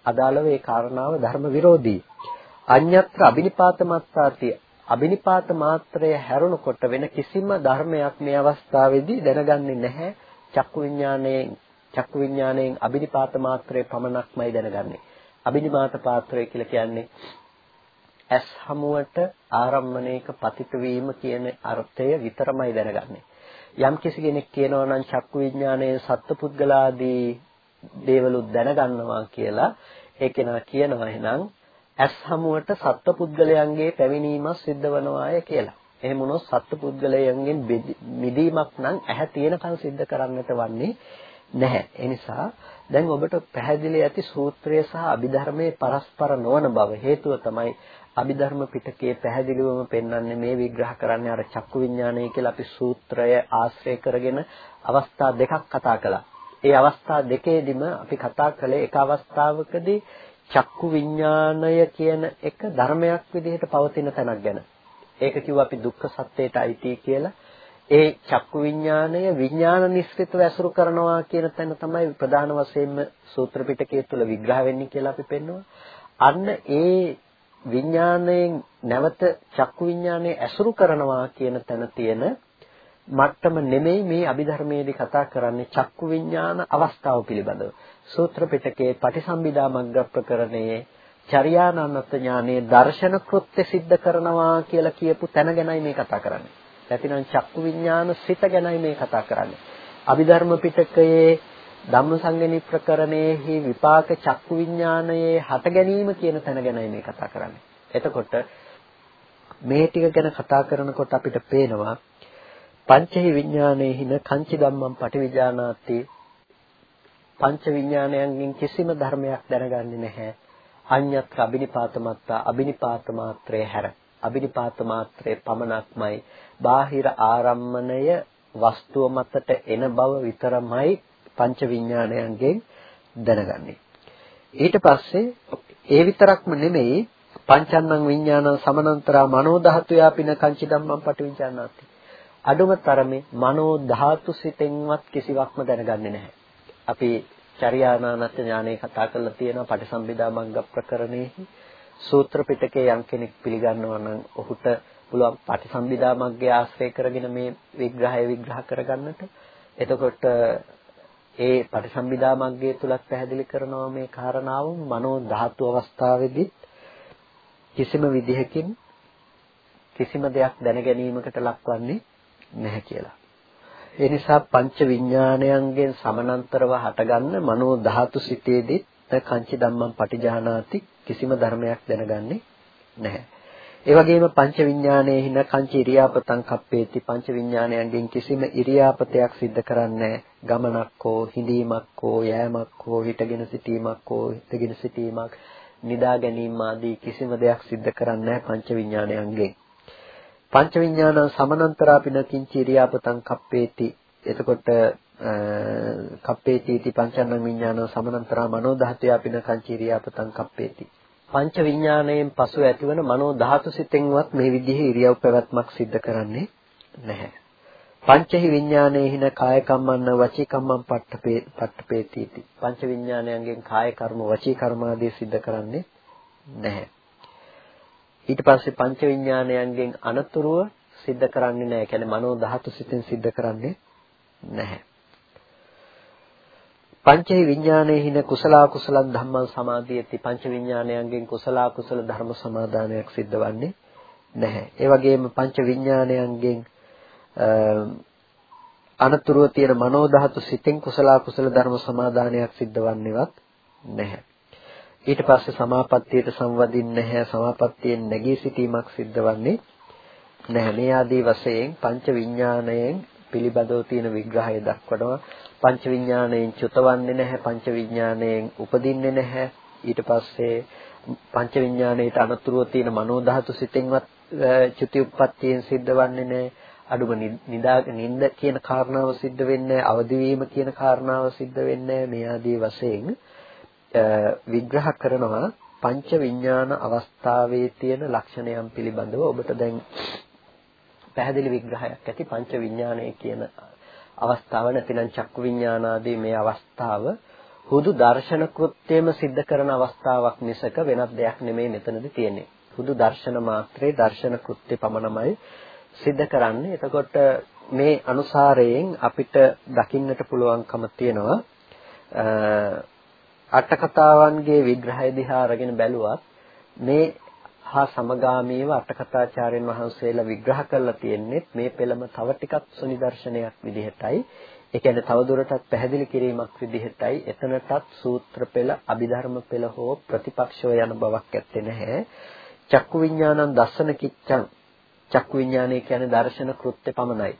අදාළව ඒ කාරණාව ධර්ම විරෝධී. අඤ්ඤත්‍ර අබිනිපාත මත්තාතිය අබිනිපාත මාත්‍රය හැරුණකොට වෙන කිසිම ධර්මයක් මේ අවස්ථාවේදී දැනගන්නේ නැහැ. චක්කු විඥාණයෙන් චක්කු විඥාණයෙන් අබිනිපාත මාත්‍රය පමණක්මයි දැනගන්නේ. අබිනිපාත පාත්‍රය කියලා කියන්නේ ඇස් හමුවට ආරම්මණයක පතිත වීම කියන අර්ථය විතරමයි දැනගන්නේ. යම් කිසි කෙනෙක් කියනවා නම් චක්කු විඥාණයෙන් සත්පුද්ගලාදී දේවලුත් දැනගන්නවා කියලා ඒ කෙනා කියනවා එහෙනම් ඇස් හමුවට සත්පුද්ගලයන්ගේ පැමිණීම සිද්ධ වනවාය කියලා. එහෙම වුණොත් සත්පුද්ගලයන්ගෙන් මිදීමක් නම් ඇහැ තියෙනකන් සිද්ධ කරන්නට වන්නේ නැහැ. ඒ නිසා දැන් ඔබට පැහැදිලි ඇති සූත්‍රය සහ අභිධර්මයේ පරස්පර නොවන බව හේතුව තමයි අභිධර්ම පිටකයේ පැහැදිලිවම පෙන්වන්නේ මේ විග්‍රහ කරන්නේ අර චක්කු විඥානය කියලා අපි සූත්‍රය ආශ්‍රය කරගෙන අවස්ථා දෙකක් කතා කළා. ඒ අවස්ථා දෙකේදීම අපි කතා කළේ එක අවස්ථාවකදී චක්කු විඥාණය කියන එක ධර්මයක් විදිහට පවතින තැනක් ගැන. ඒක කිව්වා අපි දුක්ඛ සත්‍යයට අයිති කියලා. ඒ චක්කු විඥාණය විඥාන නිස්කෘතව ඇසුරු කරනවා කියන තැන තමයි ප්‍රධාන වශයෙන්ම සූත්‍ර පිටකයේ තුල විග්‍රහ වෙන්නේ කියලා අපි පෙන්වුවා. අන්න ඒ විඥාණයෙන් නැවත චක්කු විඥාණය ඇසුරු කරනවා කියන තැන තියෙන මට්ටම නෙමෙයි මේ අභිධර්මයේදී කතා කරන්නේ චක්කු විඥාන අවස්ථාව පිළිබඳව. සූත්‍ර පිටකයේ පටිසම්භිදා මග්ග ප්‍රකරණයේ චර්යානන්නත් ඥානයේ දර්ශන කෘත්‍ය સિદ્ધ කරනවා කියලා කියපු තැන ගැනයි මේ කතා කරන්නේ. නැතිනම් චක්කු විඥාන සිත ගැනයි මේ කතා කරන්නේ. අභිධර්ම පිටකයේ ධම්මසංගණි ප්‍රකරණයෙහි විපාක චක්කු විඥානයේ හට ගැනීම කියන තැන ගැනයි මේ කතා කරන්නේ. එතකොට මේ ටික ගැන කතා කරනකොට අපිට පේනවා පංචහි විඥානයේ හින කංචි ධම්මං පටිවිජානාති පංච විඥානයන්ගෙන් කිසිම ධර්මයක් දැනගන්නේ නැහැ. අඤ්ඤත් අබිනිපාත මත්තා අබිනිපාත මාත්‍රය හැර. අබිනිපාත මාත්‍රයේ පමණක්මයි බාහිර ආරම්මණය වස්තුව මතට එන බව විතරමයි පංච විඥානයන්ගෙන් දැනගන්නේ. ඊට පස්සේ ඒ විතරක්ම නෙමෙයි පංචන්නං විඥානං සමනන්තරා මනෝ ධාතුයාපින කංචි ධම්මං පටිවිඥානාති. අඩුම තරමේ මනෝ ධාතු සිතෙන්වත් කිසිවක්ම දැනගන්නේ නැහැ. අපි චර්යානානත් ඥානය කතා කරලා තියෙනවා පටිසම්භිදා මංග ප්‍රකරණයේ සූත්‍ර පිටකේ යම් කෙනෙක් පිළිගන්නවා නම් ඔහුට පුළුවන් පටිසම්භිදා මග්ගය ආශ්‍රය කරගෙන මේ විග්‍රහය විග්‍රහ කරගන්නට. එතකොට ඒ පටිසම්භිදා මග්ගය තුලත් පැහැදිලි කරනවා මේ කාරණාව මනෝ ධාතු අවස්ථාවේදී කිසිම විදිහකින් කිසිම දෙයක් දැන ගැනීමකට ලක්වන්නේ නැහැ කියලා. ඒ නිසා පංච විඥානයන්ගෙන් සමනන්තරව හටගන්න මනෝ ධාතු සිතේදී කංචි ධම්මං පටිජානාති කිසිම ධර්මයක් දැනගන්නේ නැහැ. ඒ වගේම පංච විඥානයේ හින කංච ඉරියාපතං කප්පේති පංච විඥානයන්ගෙන් කිසිම ඉරියාපතයක් සිද්ධ කරන්නේ ගමනක් හෝ හිඳීමක් හෝ යෑමක් හෝ හිටගෙන සිටීමක් හෝ හිටගෙන සිටීමක් නිදා ගැනීම ආදී කිසිම දෙයක් සිද්ධ කරන්නේ පංච විඥානයන්ගෙන් පංච විඥාන සමනන්තරාපින කිංච ඉරියාපතං කප්පේති එතකොට කප්පේති इति පංචන්න විඥාන සමනන්තරා මනෝ ධාතයාපින කංච ඉරියාපතං කප්පේති පංච විඥාණයෙන් පසු ඇතිවන මනෝ ධාතු සිතෙන්වත් මේ විදිහේ ඉරියව් පැවැත්මක් සිද්ධ කරන්නේ නැහැ. පංචහි විඥානයේ හින කාය කම්මන්න වචී කම්මං පට්ඨපේ පට්ඨපේති. පංච විඥානයන්ගෙන් කාය කර්ම වචී කර්ම ආදී සිද්ධ කරන්නේ නැහැ. ඊට පස්සේ පංච විඥානයන්ගෙන් අනතුරුව සිද්ධ කරන්නේ නැහැ. කියන්නේ මනෝ ධාතු සිතෙන් සිද්ධ කරන්නේ නැහැ. පංචේ විඥානයේ හින කුසල කුසල ධම්මං සමාධියති පංච විඥානයන්ගෙන් කුසල කුසල ධර්ම සමාදානයක් සිද්ධවන්නේ නැහැ. ඒ වගේම පංච විඥානයන්ගෙන් අනතුරුව තියෙන මනෝ ධාතු සිතෙන් කුසල කුසල ධර්ම සමාදානයක් සිද්ධවන්නේවත් නැහැ. ඊට පස්සේ සමාපත්තියට සංවදින්නේ නැහැ. සමාපත්තියෙන් නැගී සිටීමක් සිද්ධවන්නේ නැහැ. මේ ආදී වශයෙන් පංච විඥාණයෙන් පිළිබඳව තියෙන විග්‍රහය දක්වනවා. පංච විඥාණයෙන් චුතවන්නේ නැහැ පංච විඥාණයෙන් උපදින්නේ නැහැ ඊට පස්සේ පංච විඥාණයට අනතුරුව තියෙන මනෝ ධාතු සිතෙන්වත් චුති උප්පත්තියෙන් සිද්ධවන්නේ නැහැ අඩුම නිදා නිින්ද කියන කාරණාව සිද්ධ වෙන්නේ අවදි වීම කියන කාරණාව සිද්ධ වෙන්නේ මේ ආදී වශයෙන් විග්‍රහ කරනවා පංච විඥාන අවස්ථාවේ තියෙන ලක්ෂණයන් පිළිබඳව ඔබට දැන් පැහැදිලි විග්‍රහයක් ඇති පංච විඥානය කියන අවස්ථාව නැතිනම් චක්කු විඥානාදී මේ අවස්ථාව හුදු දර්ශන කෘත්‍යම සිද්ධ කරන අවස්ථාවක් මිසක වෙනත් දෙයක් නෙමෙයි මෙතනදී තියෙන්නේ. හුදු දර්ශන මාත්‍රේ දර්ශන කෘත්‍ය පමණමයි සිද්ධ කරන්නේ. එතකොට මේ අනුසාරයෙන් අපිට දකින්නට පුළුවන්කම තියෙනවා අට කතාවන්ගේ විග්‍රහය දිහා අරගෙන බැලුවත් මේ හා සමගාමීව අටකථාචාර්යන් වහන්සේලා විග්‍රහ කරලා තියෙන්නේ මේ පෙළම තව ටිකක් සුනිදර්ශනයක් විදිහටයි. ඒ කියන්නේ තවදුරටත් පැහැදිලි කිරීමක් විදිහටයි එතනටත් සූත්‍ර පෙළ, අභිධර්ම පෙළ හෝ ප්‍රතිපක්ෂව යන බවක් ඇත්තේ නැහැ. චක්කු විඥානං දස්සන කිච්ඡං චක්කු විඥානය කියන්නේ දර්ශන කෘත්‍ය පමණයි.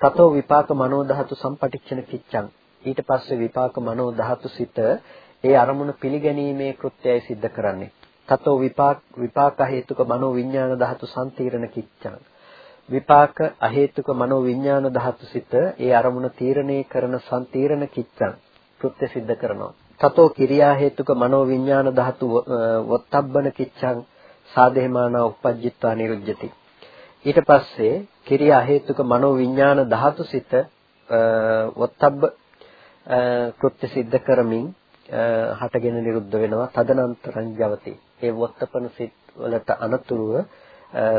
තතෝ විපාක මනෝ ධාතු සම්පටිච්ඡන කිච්ඡං ඊට පස්සේ විපාක මනෝ ධාතු සිත ඒ අරමුණ පිළිගැනීමේ කෘත්‍යයයි සිද්ධ කරන්නේ. තතෝ විපාක විපාක හේතුක මනෝ විඥාන ධාතු සම්තිරණ කිච්ඡං. විපාක අහේතුක මනෝ විඥාන ධාතු සිත ඒ අරමුණ තීරණය කරන සම්තිරණ කිච්ඡං කෘත්‍ය සිද්ධ කරනවා. තතෝ කිරියා හේතුක මනෝ විඥාන ධාතු වොත්තබ්බන කිච්ඡං සාදේමානා උපජ්ජිත්වා නිරුජ්ජති. ඊට පස්සේ කිරියා හේතුක මනෝ විඥාන ධාතුසිත වොත්තබ්බ කෘත්‍ය සිද්ධ කරමින් හටගෙන නිරුද්ධ වෙනවා. තදනන්තරං ජවති. ඒ වොත්තපන සිත් වලට අනතුරුව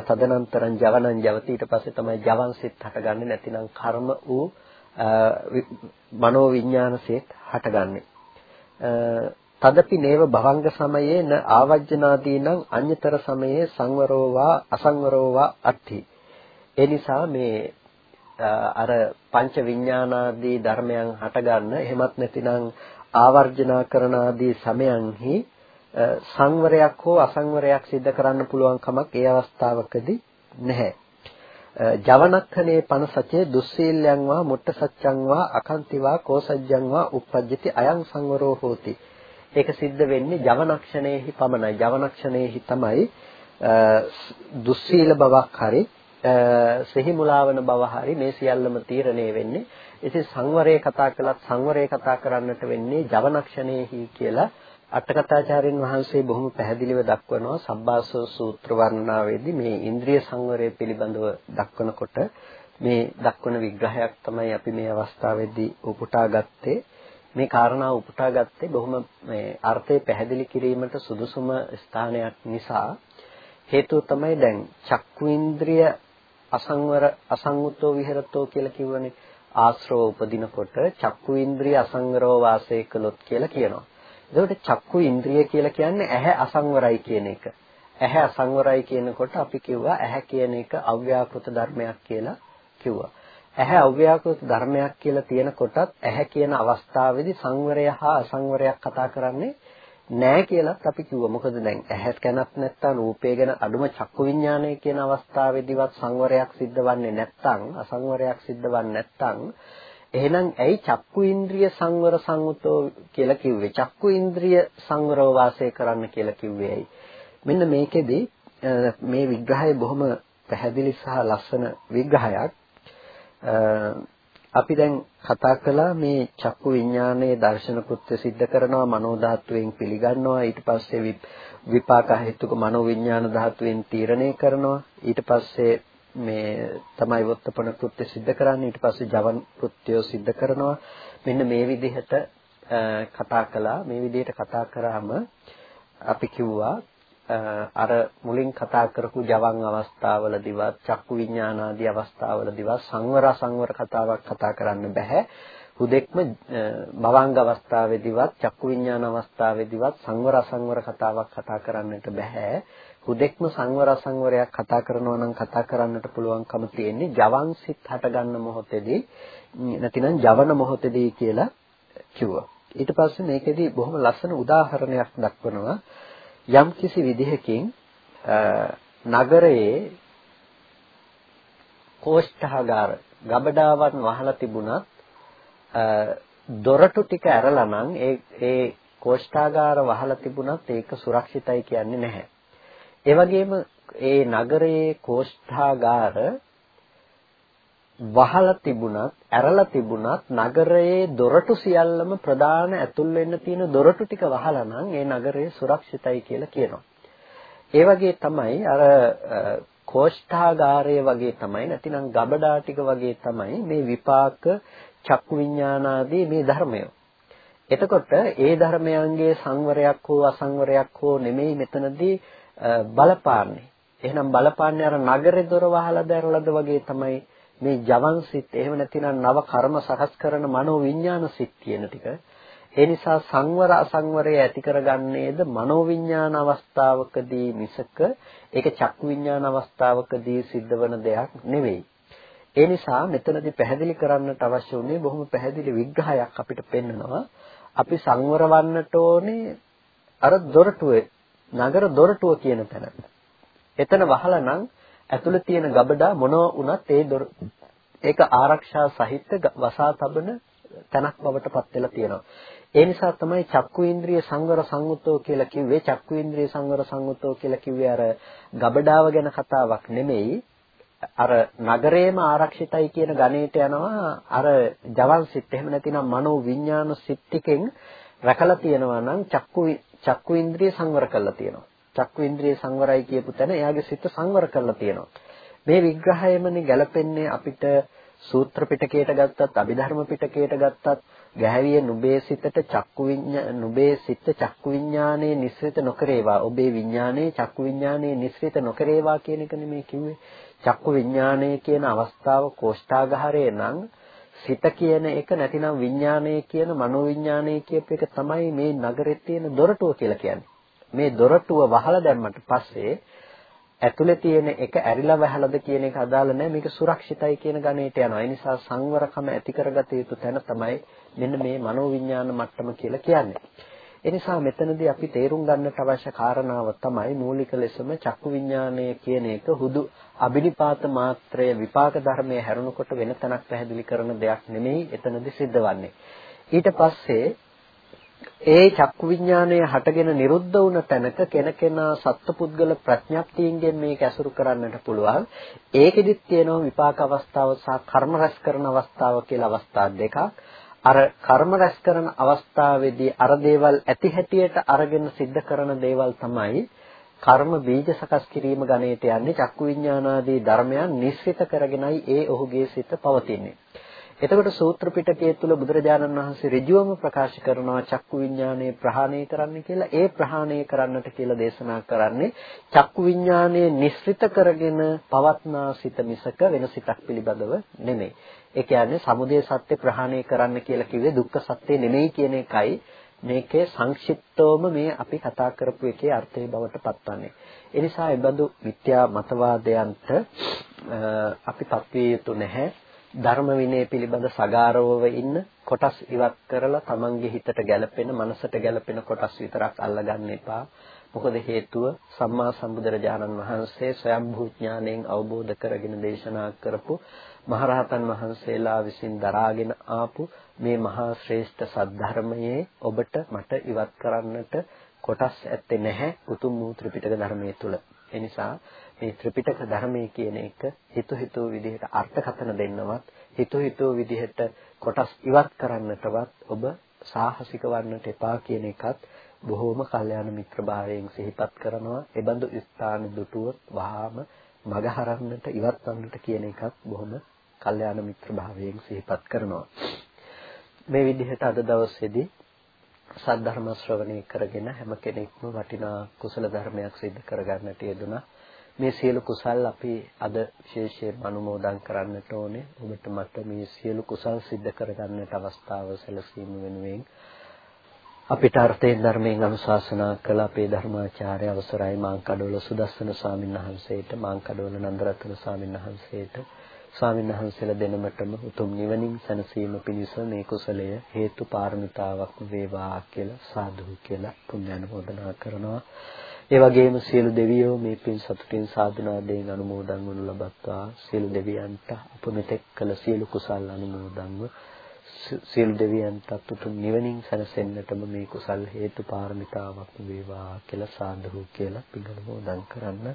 තදනන්තරං ජවනං ජවති. ඊට පස්සේ තමයි ජවන් සිත් හටගන්නේ. නැතිනම් කර්ම වූ මනෝ විඥාන සිත් හටගන්නේ. තදපි නේව භවංග සමයේ න ආවජ්ජනාදීනං අඤ්‍යතර සමයේ සංවරෝවා අසංවරෝවා අත්ථි. ඒ නිසා මේ අර පංච විඥානාදී ධර්මයන් හටගන්න. එහෙමත් නැතිනම් ආවර්ජනා කරන ආදී සමයන්හි සංවරයක් හෝ අසංවරයක් සිද්ධ කරන්න පුළුවන් කමක් ඒ අවස්ථාවකදී නැහැ. ජවනක්ඛනේ පන සචේ දුස්සීල්යං වා මුට්ට සච්ඡං වා අකන්තිවා කෝසජ්ජං වා uppajjati අයං සංවරෝ හෝති. ඒක සිද්ධ වෙන්නේ ජවනක්ෂණයෙහි පමණයි. ජවනක්ෂණයෙහි තමයි දුස්සීල බවක් හරි සිහි මුලාවන බව හරි මේ සියල්ලම තීරණය වෙන්නේ. ඉතින් සංවරය කතා කළත් සංවරය කතා කරන්නට වෙන්නේ ජවනක්ෂණයෙහි කියලා අටකථාචාර්යන් වහන්සේ බොහොම පැහැදිලිව දක්වනවා. සබ්බාසෝ සූත්‍ර වර්ණනාවේදී මේ ඉන්ද්‍රිය සංවරය පිළිබඳව දක්වනකොට මේ දක්වන විග්‍රහයක් තමයි අපි මේ අවස්ථාවේදී උපුටා ගත්තේ මේ කාරණාව උපුටා ගත්තේ බොහොම මේ අර්ථය පැහැදිලි කිරීමට සුදුසුම ස්ථානයක් නිසා. හේතුව තමයි දැන් චක්කු ඉන්ද්‍රිය අසංවර අසංගතෝ විහෙරතෝ කියලා කිව්වනේ ආශ්‍රව උපදිනකොට චක්කු ඉන්ද්‍රිය අසංවරව වාසය කළොත් කියලා කියනවා එතකොට චක්කු ඉන්ද්‍රිය කියලා කියන්නේ ඇහැ අසංවරයි කියන එක. ඇහැ අසංවරයි කියනකොට අපි කිව්වා ඇහැ කියන එක අව්‍යාකෘත ධර්මයක් කියලා කිව්වා. ඇහැ අව්‍යාකෘත ධර්මයක් කියලා තියෙනකොටත් ඇහැ කියන අවස්ථාවේදී සංවරය හා අසංවරයක් කතා කරන්නේ නෑ කියලාත් අපි කිව්වා. මොකද දැන් ඇහැ ගැනත් නැත්තම් රූපය ගැන අඩුම චක්කු විඥානය කියන අවස්ථාවේදීවත් සංවරයක් සිද්ධ වෙන්නේ නැත්තම් අසංවරයක් සිද්ධ වෙන්නේ නැත්තම් එහෙනම් ඇයි චක්කු ඉන්ද්‍රිය සංවර සංවතෝ කියලා කිව්වේ? චක්කු ඉන්ද්‍රිය සංවරව වාසය කරන්න කියලා කිව්වේ ඇයි? මෙන්න මේකෙදි මේ විග්‍රහය බොහොම පැහැදිලි සහ ලස්සන විග්‍රහයක්. අපි දැන් කතා කළා මේ චක්කු විඥානයේ දර්ශන කෘත්‍ය સિદ્ધ කරනවා මනෝ ධාතුවෙන් පිළිගන්නවා ඊට පස්සේ විපාක හේතුක මනෝ විඥාන ධාතුවෙන් තීරණය කරනවා ඊට පස්සේ මේ තමයි වොත්තපන කෘත්‍ය સિદ્ધ කරන්නේ ඊට පස්සේ ජවන් කෘත්‍යය સિદ્ધ කරනවා මෙන්න මේ විදිහට කතා කළා මේ විදිහට කතා කරාම අපි කිව්වා අර මුලින් කතා කරපු ජවන් අවස්ථාවලදීවත් චක්කු විඥාන ආදී අවස්ථාවලදීවත් සංවර සංවර කතාවක් කතා කරන්න බෑ හුදෙක්ම භවංග අවස්ථාවේදීවත් චක්කු විඥාන අවස්ථාවේදීවත් සංවර අසංවර කතාවක් කතා කරන්නට බෑ හුදෙක්ම සංවර අසංවරයක් කතා කරනවා නම් කතා කරන්නට පුළුවන්කම තියෙන්නේ ජවන් සිත් හටගන්න මොහොතේදී නැතිනම් ජවන මොහොතේදී කියලා කිව්වා. ඊට පස්සේ මේකෙදි බොහොම ලස්සන උදාහරණයක් දක්වනවා. යම් කිසි විදිහකින් නගරයේ කෝෂ්ඨාගාර ගබඩාවන් වහලා තිබුණත් දොරටු ටික ඇරලා නම් ඒ ඒ කෝෂ්ඨාගාර වහලා තිබුණත් ඒක සුරක්ෂිතයි කියන්නේ නැහැ. ඒ වගේම ඒ නගරයේ කෝෂ්ඨාගාර වහලා තිබුණත්, ඇරලා තිබුණත් නගරයේ දොරටු සියල්ලම ප්‍රධාන ඇතුල් වෙන්න තියෙන දොරටු ටික වහලා නම් ඒ නගරය සුරක්ෂිතයි කියලා කියනවා. ඒ වගේ තමයි අර කෝෂ්ඨාගාරය වගේ තමයි නැතිනම් ගබඩා ටික වගේ තමයි මේ විපාක චක්කු විඥානාදී මේ ධර්මය. එතකොට ඒ ධර්මයන්ගේ සංවරයක් හෝ අසංවරයක් හෝ නෙමෙයි මෙතනදී බලපාන්නේ. එහෙනම් බලපාන්නේ අර නගරේ දොර වහලා දැරලද වගේ තමයි මේ ජවන් සිත් එහෙම නැතිනම් නව කර්ම සකස් කරන මනෝ විඥාන සිත් කියන ටික. ඒ නිසා සංවර අසංවරය ඇති කරගන්නේද මනෝ විඥාන අවස්ථාවකදී මිසක ඒක චක්කු විඥාන අවස්ථාවකදී සිද්ධ වන දෙයක් නෙවෙයි. ඒ නිසා මෙතනදී පැහැදිලි කරන්නට අවශ්‍ය වුණේ බොහොම පැහැදිලි විග්‍රහයක් අපිට පෙන්නනවා. අපි සංවර වන්නට ඕනේ අර දොරටුවේ නගර දොරටුව කියන තැන. එතන වහලා නම් ඇතුළේ තියෙන ගබඩා මොනවා වුණත් ඒ දොර ඒක ආරක්ෂා සහිත වසා තබන තැනක් බවට පත් වෙලා තියෙනවා. ඒ නිසා තමයි චක්කු ඉන්ද්‍රිය සංවර සංවුතෝ කියලා කිව්වේ චක්කු ඉන්ද්‍රිය සංවර සංවුතෝ කියලා කිව්වේ අර ගබඩාව ගැන කතාවක් නෙමෙයි අර නගරේම ආරක්ෂිතයි කියන ගණේට යනවා අර ජවන් සිත් එහෙම නැතිනම් මනෝ විඥාන සිත් ටිකෙන් රැකලා තියෙනවා නම් චක්කු චක්කු ඉන්ද්‍රිය සංවර කරලා තියෙනවා. චක්කු ඉන්ද්‍රිය සංවරයි කියපු තැන එයාගේ සිත සංවර කරලා තියෙනවා. මේ විග්‍රහයමනේ ගැලපෙන්නේ අපිට සූත්‍ර පිටකයට ගත්තත් අභිධර්ම පිටකයට ගත්තත් ගැහැවිය නුඹේ සිතට චක්කු විඤ්ඤා නුඹේ සිත චක්කු විඤ්ඤාණය නිස්සිත නොකරේවා ඔබේ විඤ්ඤාණය චක්කු විඤ්ඤාණය නිස්සිත නොකරේවා කියන එක නෙමෙයි කිව්වේ චක්කු විඤ්ඤාණය කියන අවස්ථාව කෝෂ්ඨාගහරේ නම් සිත කියන එක නැතිනම් විඥානය කියන මනෝ විඥානය කියප එක තමයි මේ නගරේ තියෙන දොරටුව කියලා කියන්නේ. මේ දොරටුව වහලා දැම්මට පස්සේ ඇතුලේ තියෙන එක ඇරිලා වැහලද කියන එක අදාළ නැහැ මේක සුරක්ෂිතයි කියන ගණේට යනවා. ඒ නිසා සංවරකම ඇති කරගත යුතු තැන තමයි මෙන්න මේ මනෝවිඤ්ඤාණ මට්ටම කියලා කියන්නේ. ඒ නිසා මෙතනදී අපි තේරුම් ගන්නට අවශ්‍ය කාරණාව තමයි මූලික ලෙසම චක්කු විඥානය කියන එක හුදු අබිනිපාත මාත්‍රය විපාක ධර්මයේ හැරුණකොට වෙන තැනක් පැහැදිලි කරන දෙයක් නෙමෙයි එතනදී සිද්ධවන්නේ. ඊට පස්සේ ඒ චක්කු විඥානය හටගෙන නිරුද්ධ වුණ තැනක කෙනකෙනා සත්පුද්ගල ප්‍රඥප්තියින්ගෙන් මේක ඇසුරු කරන්නට පුළුවන්. ඒකෙදිත් තියෙනවා විපාක අවස්ථාව සහ කර්ම රැස් කරන අවස්ථාව කියලා අවස්ථා දෙකක්. අර කර්ම රැස් කරන අවස්ථාවේදී අර දේවල් ඇති හැටියට අරගෙන සිද්ධ කරන දේවල් තමයි කර්ම බීජ සකස් කිරීම ගණයට යන්නේ චක්කු විඥානාදී ධර්මයන් නිස්සිත කරගෙනයි ඒ ඔහුගේ සිත පවතින්නේ. එතකොට සූත්‍ර පිටකයේ තුල බුදුරජාණන් වහන්සේ ඍජුවම ප්‍රකාශ කරනවා චක්කු විඥානය ප්‍රහාණය කරන්න කියලා. ඒ ප්‍රහාණය කරන්නට කියලා දේශනා කරන්නේ චක්කු විඥානය නිස්සිත කරගෙන පවත්නා සිත මිසක වෙන සිතක් පිළිබඳව නෙමෙයි. ඒ කියන්නේ සමුදය සත්‍ය ප්‍රහාණය කරන්න කියලා කිව්වේ දුක්ඛ සත්‍ය නෙමෙයි කියන එකයි මේකේ සංක්ෂිප්තවම මේ අපි කතා කරපු එකේ අර්ථය බවට පත්වන්නේ. ඒ නිසා ඒ බඳු මිත්‍යා මතවාදයන්ට අපි පත්විය යුතු නැහැ. ධර්ම විනය පිළිබඳ සගාරවව ඉන්න කොටස් ඉවත් කරලා තමන්ගේ හිතට ගැළපෙන මනසට ගැළපෙන කොටස් විතරක් අල්ලගන්න එපා. මොකද හේතුව සම්මා සම්බුදුරජාණන් වහන්සේ ස්වයම්භූ ඥාණයෙන් අවබෝධ කරගෙන දේශනා කරපු මහරහතන් වහන්සේලා විසින් දරාගෙන ආපු මේ මහා ශ්‍රේෂ්ඨ සද්ධර්මයේ ඔබට මට ඉවත් කරන්නට කොටස් ඇත්තේ නැහැ උතුම් වූ ත්‍රිපිටක ධර්මයේ තුල. ඒ නිසා මේ ත්‍රිපිටක ධර්මයේ කියන එක හිතු හිතු විදිහට අර්ථකථන දෙන්නවත් හිතු හිතු විදිහට කොටස් ඉවත් කරන්නටවත් ඔබ සාහසික වන්නට එපා කියන එකත් බොහෝම කල්යාණ මිත්‍ර භාවයෙන් සිහිපත් කරනවා. ඒ බඳු ස්ථාන දුටුවොත් වහාම මග හරන්නට ඉවත් වන්නට කියන එකත් බොහොම කල්යාණ මිත්‍ර භාවයෙන් සිහිපත් කරනවා. මේ විදිහට අද දවසේදී සද්ධර්ම ශ්‍රවණය කරගෙන හැම කෙනෙක්ම වටිනා කුසල ධර්මයක් සිදු කරගන්නට යෙදුණා. මේ සියලු කුසල් අපි අද විශේෂයෙන් අනුමෝදන් කරන්නට ඕනේ. ඔබට මට මේ සියලු කුසල් සිද්ධ කරගන්නට අවස්ථාව සැලසීම වෙනුවෙන් අපිට අර්ථයෙන් ධර්මයෙන් අනුශාසනා කළ අපේ ධර්මාචාර්ය අවසරයි මාංකඩවල සුදස්සන ස්වාමීන් වහන්සේට මාංකඩවල නන්දරත්න ස්වාමීන් වහන්සේට ස්වාමීන් වහන්සේලා දෙනමටම උතුම් නිවනින් සැනසීම පිණිස මේ කුසලය හේතු පාරමිතාවක් වේවා කියලා සාදු කියලා පුණ්‍ය අනුමෝදනා කරනවා. ඒ වගේම සියලු දෙවියෝ මේ පින් සතුටින් සාධනාදයෙන් අනුමෝදන් වනු ලබත්වා. සියලු දෙවියන්ට අප මෙතෙක් කළ සියලු කුසල් අනුමෝදන්ව සියලු දෙවියන්ටත් උතුම් නිවනින් සැනසෙන්නටම මේ කුසල් හේතු පාරමිතාවක් වේවා කියලා සාදු කියලා පිළිගනමෝදන් කරන්න.